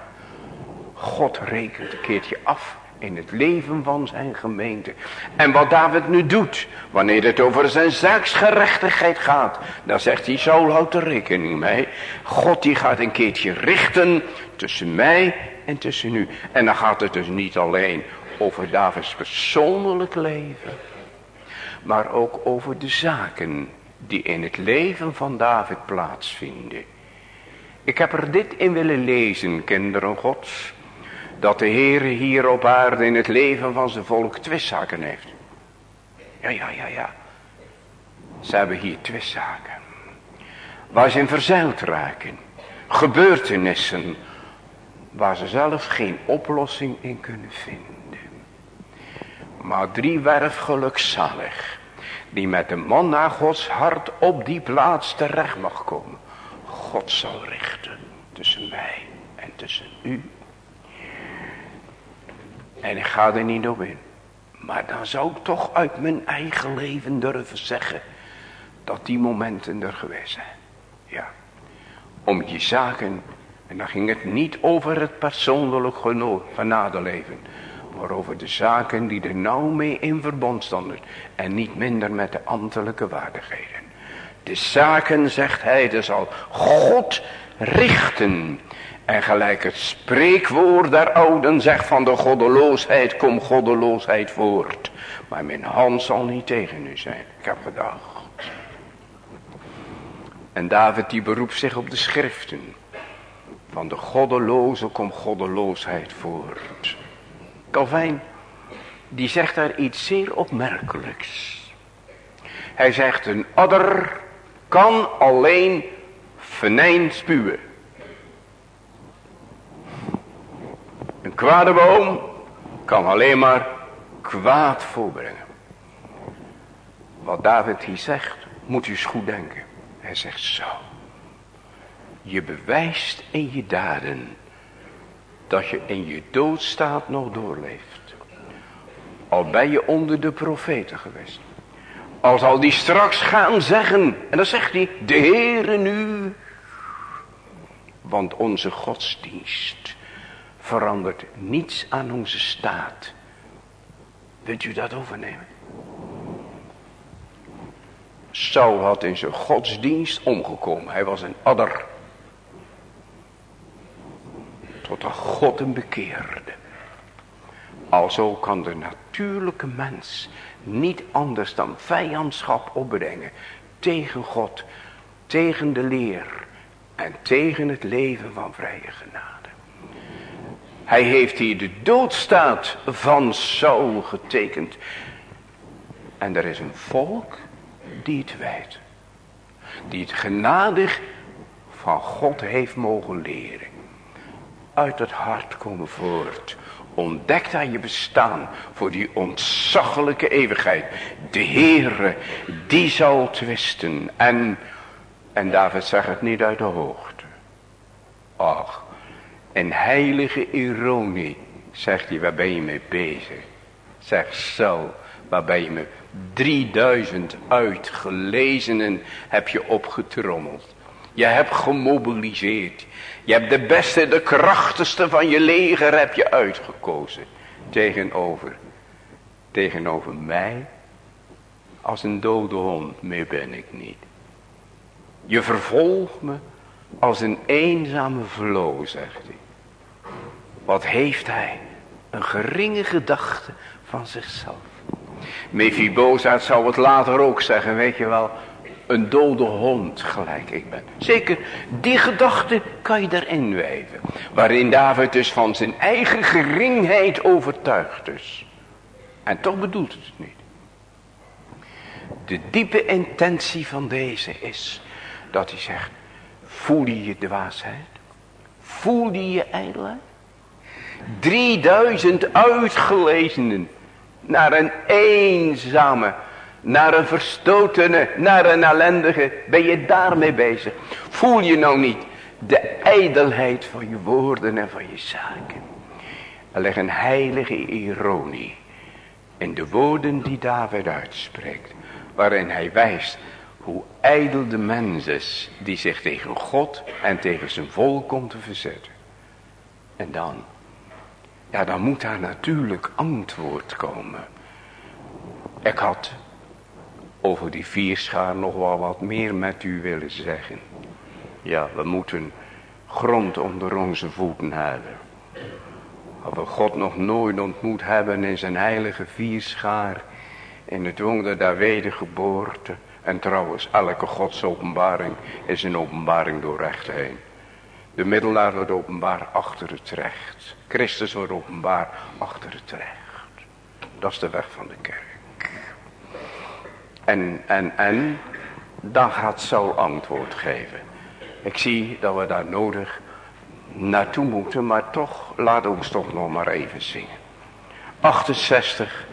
God rekent een keertje af in het leven van zijn gemeente. En wat David nu doet, wanneer het over zijn zaaksgerechtigheid gaat, dan zegt hij, zo houdt er rekening mee. God die gaat een keertje richten tussen mij en tussen u. En dan gaat het dus niet alleen over Davids persoonlijk leven, maar ook over de zaken die in het leven van David plaatsvinden. Ik heb er dit in willen lezen, kinderen gods dat de Heer hier op aarde in het leven van zijn volk twistzaken heeft. Ja, ja, ja, ja. Ze hebben hier twistzaken. Waar ze in verzeild raken. Gebeurtenissen. Waar ze zelf geen oplossing in kunnen vinden. Maar drie werf gelukzalig. Die met de man naar Gods hart op die plaats terecht mag komen. God zal richten tussen mij en tussen u en ik ga er niet op in. Maar dan zou ik toch uit mijn eigen leven durven zeggen. Dat die momenten er geweest zijn. Ja. Om die zaken. En dan ging het niet over het persoonlijk genoeg van leven, Maar over de zaken die er nauw mee in verband stonden. En niet minder met de ambtelijke waardigheden. De zaken, zegt hij, er zal God richten. En gelijk het spreekwoord der ouden zegt van de goddeloosheid komt goddeloosheid voort. Maar mijn hand zal niet tegen u zijn. Ik heb gedacht. En David die beroept zich op de schriften. Van de goddeloze komt goddeloosheid voort. Calvijn die zegt daar iets zeer opmerkelijks. Hij zegt een adder kan alleen venijn spuwen. Kwade boom kan alleen maar kwaad voorbrengen. Wat David hier zegt, moet u eens goed denken. Hij zegt zo. Je bewijst in je daden dat je in je doodstaat nog doorleeft. Al ben je onder de profeten geweest. Al zal die straks gaan zeggen. En dan zegt hij, de Heere nu. Want onze godsdienst verandert niets aan onze staat. Wilt u dat overnemen? Saul had in zijn godsdienst omgekomen. Hij was een adder. Tot een God een bekeerde. Alzo kan de natuurlijke mens niet anders dan vijandschap opbrengen tegen God, tegen de leer en tegen het leven van vrije genade. Hij heeft hier de doodstaat van Saul getekend. En er is een volk die het weet. Die het genadig van God heeft mogen leren. Uit het hart komen voort. Ontdekt hij je bestaan voor die ontzaglijke eeuwigheid. De Heere, die zal twisten. En, en David zegt het niet uit de hoogte. Ach, een heilige ironie, zegt hij, waar ben je mee bezig? Zeg zo, waar ben je mee 3000 uitgelezenen heb je opgetrommeld. Je hebt gemobiliseerd. Je hebt de beste, de krachtigste van je leger heb je uitgekozen. Tegenover, tegenover mij, als een dode hond, meer ben ik niet. Je vervolgt me als een eenzame vlo, zegt hij. Wat heeft hij? Een geringe gedachte van zichzelf. Mephibozet zou het later ook zeggen, weet je wel. Een dode hond gelijk ik ben. Zeker, die gedachte kan je erin wijven. Waarin David dus van zijn eigen geringheid overtuigd is. En toch bedoelt het het niet. De diepe intentie van deze is dat hij zegt, voel je je dwaasheid? Voel je je ijdelheid? 3000 uitgelezenen naar een eenzame, naar een verstotene, naar een ellendige. Ben je daarmee bezig? Voel je nou niet de ijdelheid van je woorden en van je zaken? Er ligt een heilige ironie in de woorden die David uitspreekt. Waarin hij wijst hoe ijdel de mens is die zich tegen God en tegen zijn volk komt te verzetten. En dan ja, dan moet daar natuurlijk antwoord komen. Ik had over die vierschaar nog wel wat meer met u willen zeggen. Ja, we moeten grond onder onze voeten hebben. Als we God nog nooit ontmoet hebben in zijn heilige vierschaar. In het wonder der wedergeboorte. En trouwens, elke godsopenbaring is een openbaring door recht heen. De middelaar wordt openbaar achter het recht. Christus wordt openbaar achter het recht. Dat is de weg van de kerk. En, en, en, dan gaat Saul antwoord geven. Ik zie dat we daar nodig naartoe moeten, maar toch, laat ons toch nog maar even zingen. 68,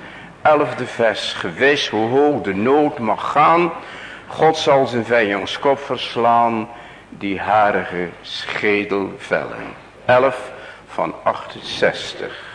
11e vers, gewis hoe hoog de nood mag gaan, God zal zijn vijands kop verslaan, die harige schedel vellen. 11 van 68.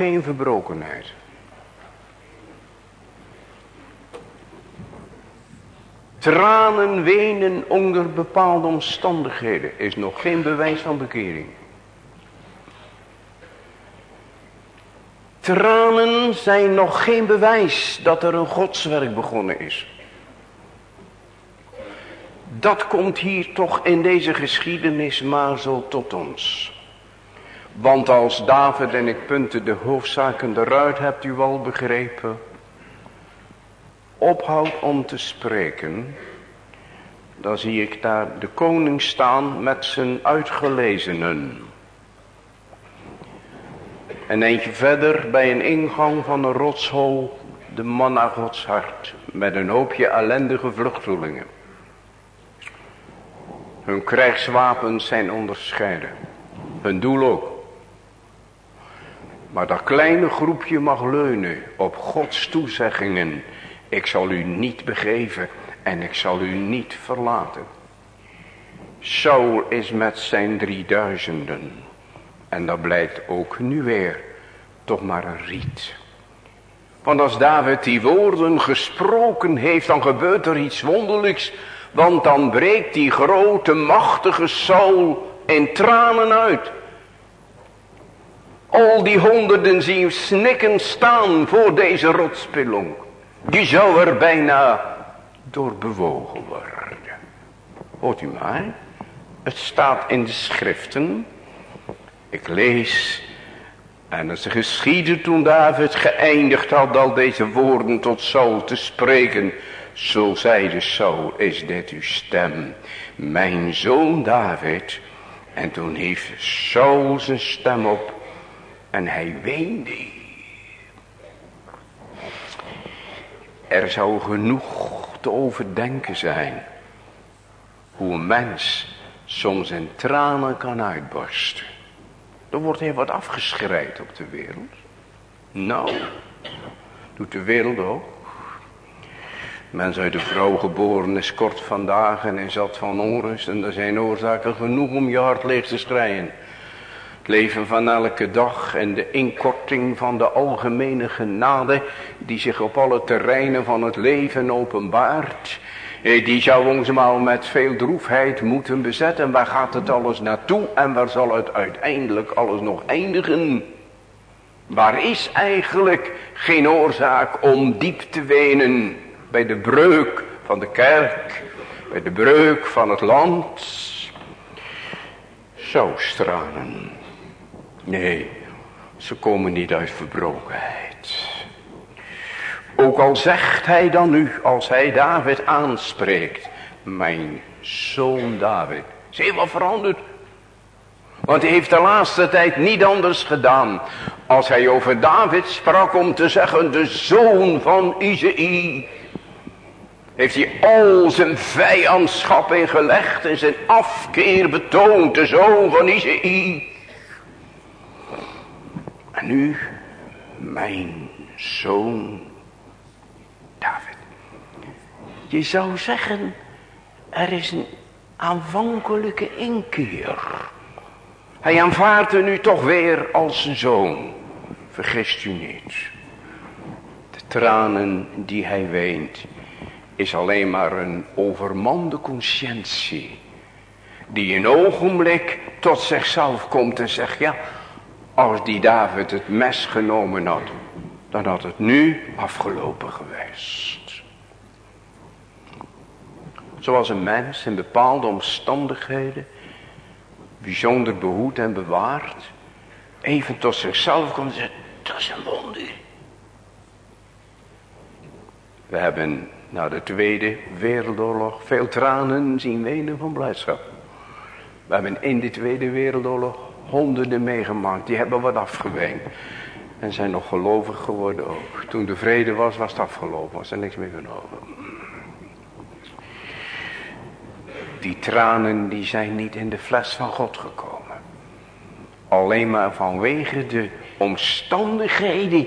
Geen verbrokenheid. Tranen wenen onder bepaalde omstandigheden is nog geen bewijs van bekering. Tranen zijn nog geen bewijs dat er een godswerk begonnen is. Dat komt hier toch in deze geschiedenis maar zo tot ons. Want als David en ik punten de hoofdzaken eruit, hebt u al begrepen. Ophoudt om te spreken. Dan zie ik daar de koning staan met zijn uitgelezenen. En eentje verder bij een ingang van een rotshol de man naar Gods hart. Met een hoopje ellendige vluchtelingen. Hun krijgswapens zijn onderscheiden. Hun doel ook. Maar dat kleine groepje mag leunen op Gods toezeggingen. Ik zal u niet begeven en ik zal u niet verlaten. Saul is met zijn drieduizenden. En dat blijkt ook nu weer toch maar een riet. Want als David die woorden gesproken heeft, dan gebeurt er iets wonderlijks. Want dan breekt die grote machtige Saul in tranen uit. Al die honderden zien snikken staan voor deze rotspillong. Die zou er bijna door bewogen worden. Hoort u maar. Het staat in de schriften. Ik lees. En het geschiedde toen David geëindigd had al deze woorden tot Saul te spreken. Zo zeide Saul, is dit uw stem, mijn zoon David. En toen heeft Saul zijn stem op en hij weende. Er zou genoeg te overdenken zijn. Hoe een mens soms in tranen kan uitbarsten. Er wordt heel wat afgeschreid op de wereld. Nou, doet de wereld ook. Mens uit de vrouw geboren is kort vandaag en is zat van onrust. En er zijn oorzaken genoeg om je hart leeg te schreien. Leven van elke dag en de inkorting van de algemene genade die zich op alle terreinen van het leven openbaart. Eh, die zou ons maar met veel droefheid moeten bezetten. Waar gaat het alles naartoe en waar zal het uiteindelijk alles nog eindigen? Waar is eigenlijk geen oorzaak om diep te wenen bij de breuk van de kerk, bij de breuk van het land? Zo stralen. Nee, ze komen niet uit verbrokenheid. Ook al zegt hij dan nu, als hij David aanspreekt. Mijn zoon David. Je wat veranderd? Want hij heeft de laatste tijd niet anders gedaan. Als hij over David sprak om te zeggen de zoon van Isaïe. Heeft hij al zijn vijandschap ingelegd en zijn afkeer betoond. De zoon van Isaïe. En nu mijn zoon David. Je zou zeggen, er is een aanvankelijke inkeer. Hij aanvaardt u nu toch weer als een zoon. Vergist u niet. De tranen die hij weent, is alleen maar een overmande conscientie. Die een ogenblik tot zichzelf komt en zegt, ja, als die David het mes genomen had, dan had het nu afgelopen geweest. Zoals een mens in bepaalde omstandigheden, bijzonder behoed en bewaard, even tot zichzelf komt en zegt, dat is een wonder. We hebben na de Tweede Wereldoorlog veel tranen zien wenen van blijdschap. We hebben in de Tweede Wereldoorlog honderden meegemaakt, die hebben wat afgeweend. En zijn nog gelovig geworden ook. Toen de vrede was, was het afgelopen. Was er niks meer van over. Die tranen die zijn niet in de fles van God gekomen. Alleen maar vanwege de omstandigheden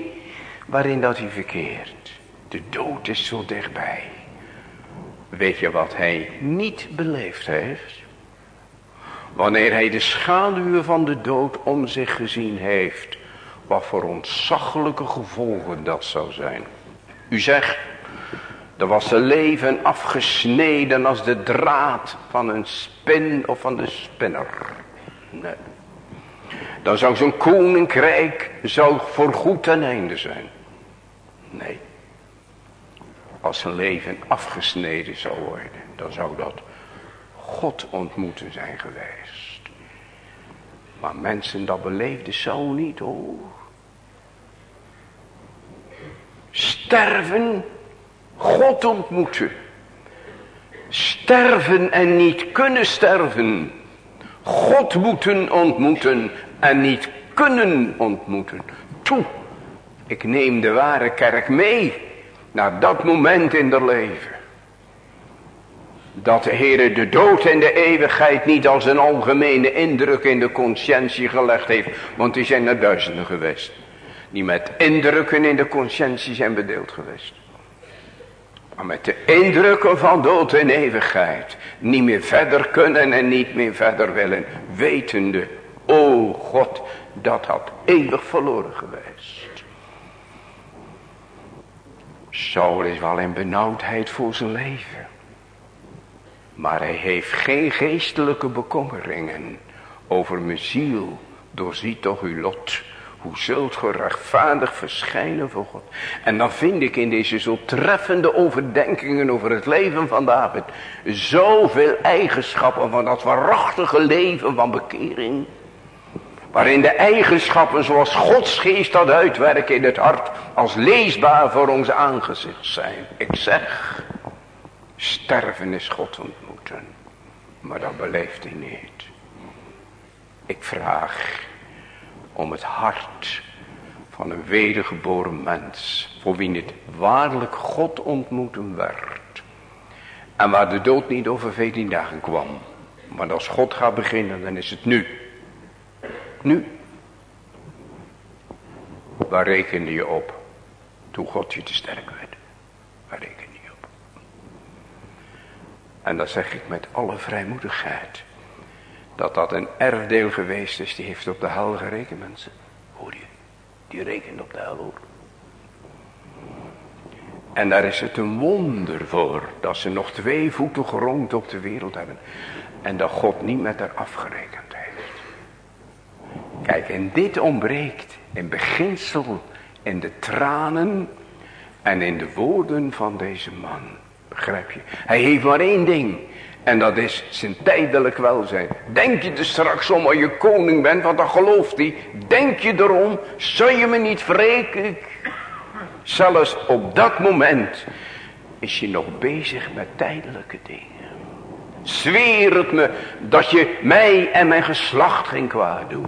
waarin dat hij verkeert. De dood is zo dichtbij. Weet je wat hij niet beleefd heeft? Wanneer hij de schaduwen van de dood om zich gezien heeft Wat voor ontzaglijke gevolgen dat zou zijn. U zegt, er was zijn leven afgesneden als de draad van een spin of van de spinner. Nee. Dan zou zo'n koninkrijk zou voorgoed ten einde zijn. Nee. Als zijn leven afgesneden zou worden, dan zou dat God ontmoeten zijn geweest. Maar mensen dat beleefden zo niet hoor. Sterven, God ontmoeten. Sterven en niet kunnen sterven. God moeten ontmoeten en niet kunnen ontmoeten. Toe, ik neem de ware kerk mee naar dat moment in haar leven. Dat de Heere de dood en de eeuwigheid niet als een algemene indruk in de conscientie gelegd heeft. Want die zijn er duizenden geweest. Die met indrukken in de conscientie zijn bedeeld geweest. Maar met de indrukken van dood en eeuwigheid. Niet meer verder kunnen en niet meer verder willen. Wetende. O God. Dat had eeuwig verloren geweest. Saul is wel in benauwdheid voor zijn leven. Maar hij heeft geen geestelijke bekommeringen over mijn ziel. Doorziet toch uw lot. Hoe zult ge rechtvaardig verschijnen voor God. En dan vind ik in deze zo treffende overdenkingen over het leven van David. Zoveel eigenschappen van dat waarachtige leven van bekering. Waarin de eigenschappen zoals Gods geest dat uitwerken in het hart. Als leesbaar voor ons aangezicht zijn. Ik zeg. Sterven is God. Maar dat beleeft hij niet. Ik vraag om het hart van een wedergeboren mens. Voor wie het waarlijk God ontmoeten werd. En waar de dood niet over veertien dagen kwam. Maar als God gaat beginnen dan is het nu. Nu. Waar rekende je op? Toen God je te sterk werd. Waar rekende? En dat zeg ik met alle vrijmoedigheid. Dat dat een erfdeel geweest is. Die heeft op de hel gerekend mensen. Hoor je? Die rekent op de hel hoor. En daar is het een wonder voor. Dat ze nog twee voeten grond op de wereld hebben. En dat God niet met haar afgerekend Kijk, en dit ontbreekt in beginsel in de tranen en in de woorden van deze man. Begrijp? Hij heeft maar één ding. En dat is zijn tijdelijk welzijn. Denk je er straks om als je koning bent, want dan gelooft hij. Denk je erom, zou je me niet wreken? Zelfs op dat moment is je nog bezig met tijdelijke dingen. Zweer het me dat je mij en mijn geslacht geen kwaad doet.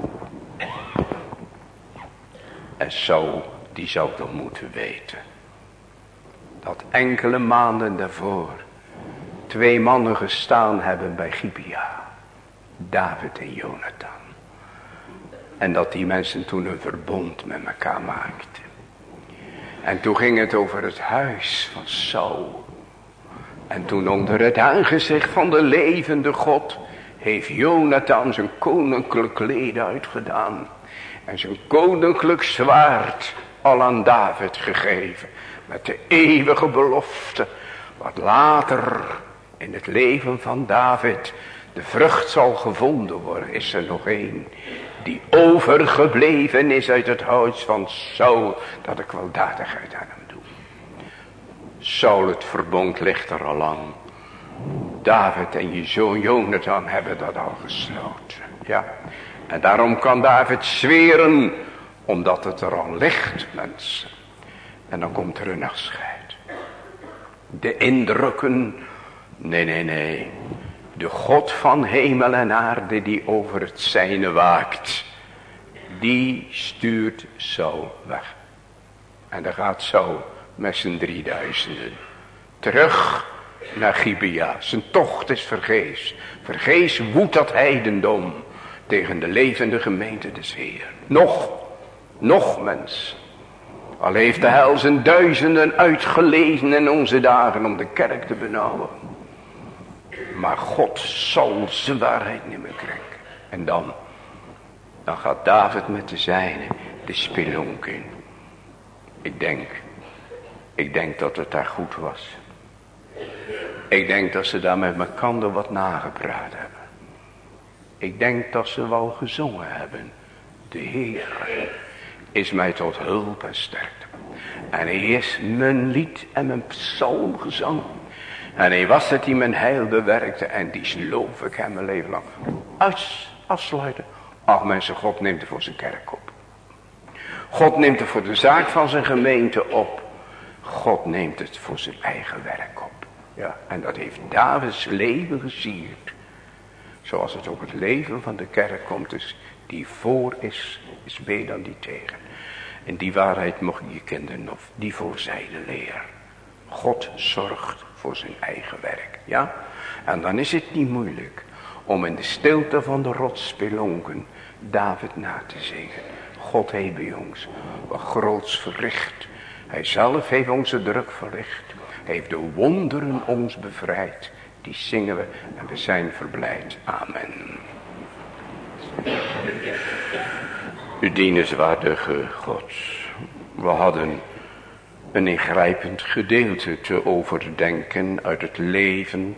En zo, die zou toch moeten weten. Dat enkele maanden daarvoor twee mannen gestaan hebben bij Gibea. David en Jonathan. En dat die mensen toen een verbond met elkaar maakten. En toen ging het over het huis van Saul. En toen onder het aangezicht van de levende God heeft Jonathan zijn koninklijk kleed uitgedaan. En zijn koninklijk zwaard al aan David gegeven. Met de eeuwige belofte. Wat later in het leven van David de vrucht zal gevonden worden. Is er nog één. Die overgebleven is uit het huis van Saul. Dat ik wel dadigheid aan hem doe. Saul het verbond ligt er al lang. David en je zoon Jonathan hebben dat al gesloten. Ja. En daarom kan David zweren. Omdat het er al ligt mensen. En dan komt er een afscheid. De indrukken. Nee nee nee. De God van hemel en aarde die over het zijne waakt. Die stuurt zo weg. En dan gaat zo met zijn drieduizenden. Terug naar Gibea. Zijn tocht is vergees. Vergees woedt dat heidendom tegen de levende gemeente des Heer. Nog, nog mens. Al heeft de hel zijn duizenden uitgelezen in onze dagen om de kerk te benauwen. Maar God zal zijn waarheid niet meer krijgen. En dan, dan gaat David met de zijne de spelonken. Ik denk, ik denk dat het daar goed was. Ik denk dat ze daar met elkaar wat nagepraat hebben. Ik denk dat ze wel gezongen hebben. De Heer is mij tot hulp en sterkte. En hij is mijn lied en mijn psalmgezang. En hij was het die mijn heil bewerkte. En die loof ik hem mijn leven lang. Uit, afsluiten. Ach mensen, God neemt het voor zijn kerk op. God neemt het voor de zaak van zijn gemeente op. God neemt het voor zijn eigen werk op. Ja, en dat heeft Davids leven gesierd. Zoals het ook het leven van de kerk komt. Dus die voor is, is meer dan die tegen. En die waarheid mocht je kinderen of die voorzijde leer. God zorgt voor zijn eigen werk. Ja? En dan is het niet moeilijk om in de stilte van de rotspelonken David na te zingen. God heeft bij ons wat groots verricht. Hij zelf heeft onze druk verricht. Heeft de wonderen ons bevrijd. Die zingen we en we zijn verblijd. Amen. U dienenswaardige God. We hadden een ingrijpend gedeelte te overdenken uit het leven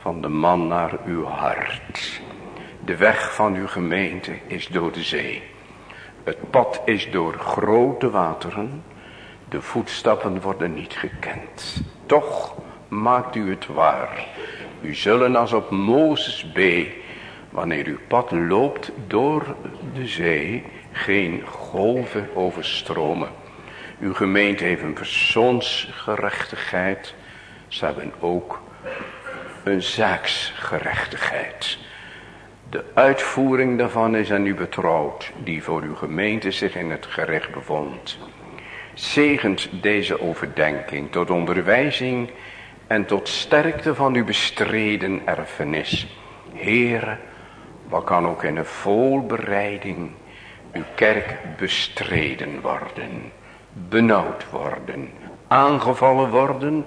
van de man naar uw hart. De weg van uw gemeente is door de zee. Het pad is door grote wateren. De voetstappen worden niet gekend. Toch maakt u het waar. U zullen als op Mozes B, wanneer uw pad loopt door de zee, geen golven overstromen. Uw gemeente heeft een persoonsgerechtigheid. Ze hebben ook een zaaksgerechtigheid. De uitvoering daarvan is aan u betrouwd, die voor uw gemeente zich in het gerecht bevond. Zegent deze overdenking tot onderwijzing en tot sterkte van uw bestreden erfenis. Heere, wat kan ook in een volbereiding uw kerk bestreden worden, benauwd worden, aangevallen worden,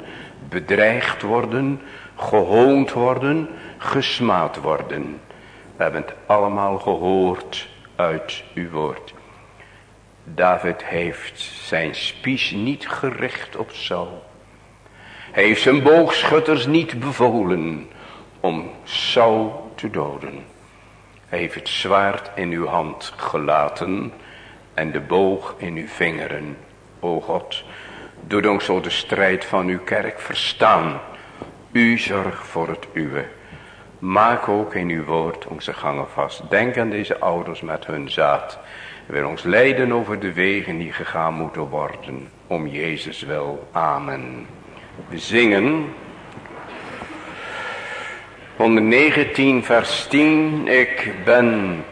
bedreigd worden, gehoond worden, gesmaad worden. We hebben het allemaal gehoord uit uw woord. David heeft zijn spies niet gericht op Saul. Hij heeft zijn boogschutters niet bevolen om Saul te doden. Heeft het zwaard in uw hand gelaten en de boog in uw vingeren. O God, doe ons zo de strijd van uw kerk verstaan. U zorg voor het uwe. Maak ook in uw woord onze gangen vast. Denk aan deze ouders met hun zaad. Wil ons leiden over de wegen die gegaan moeten worden. Om Jezus wil. Amen. We zingen 119 vers 10. Ik ben,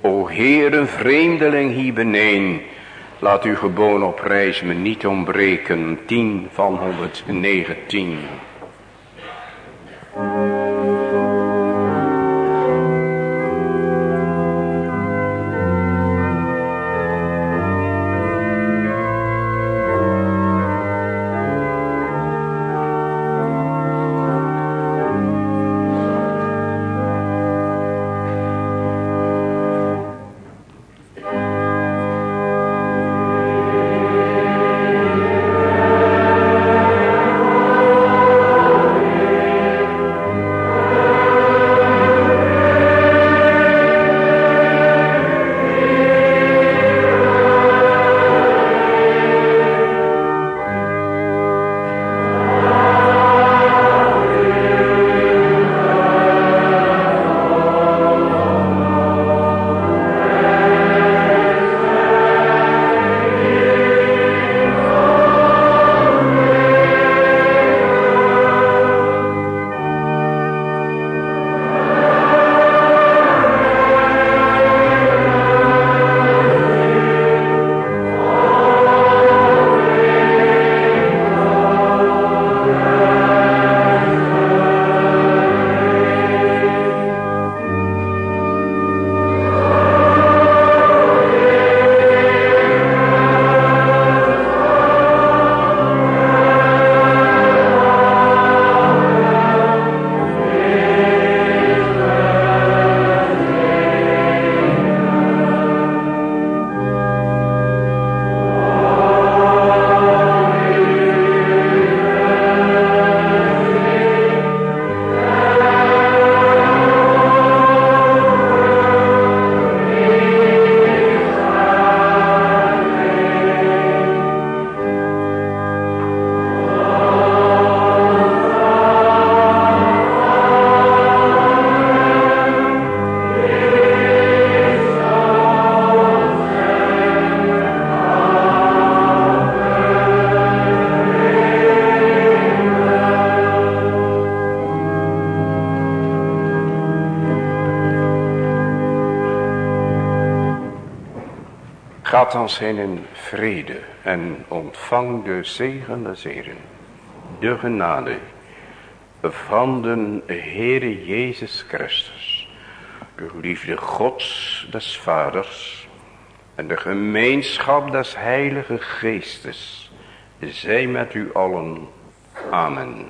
o Heere, vreemdeling hier beneen. Laat uw gewoon op reis me niet ontbreken. 10 van 119. Gaat dan zijn in vrede en ontvang de zegen des. De genade van de Heere Jezus Christus. De liefde Gods des Vaders en de gemeenschap des Heilige Geestes. Zij met u allen. Amen.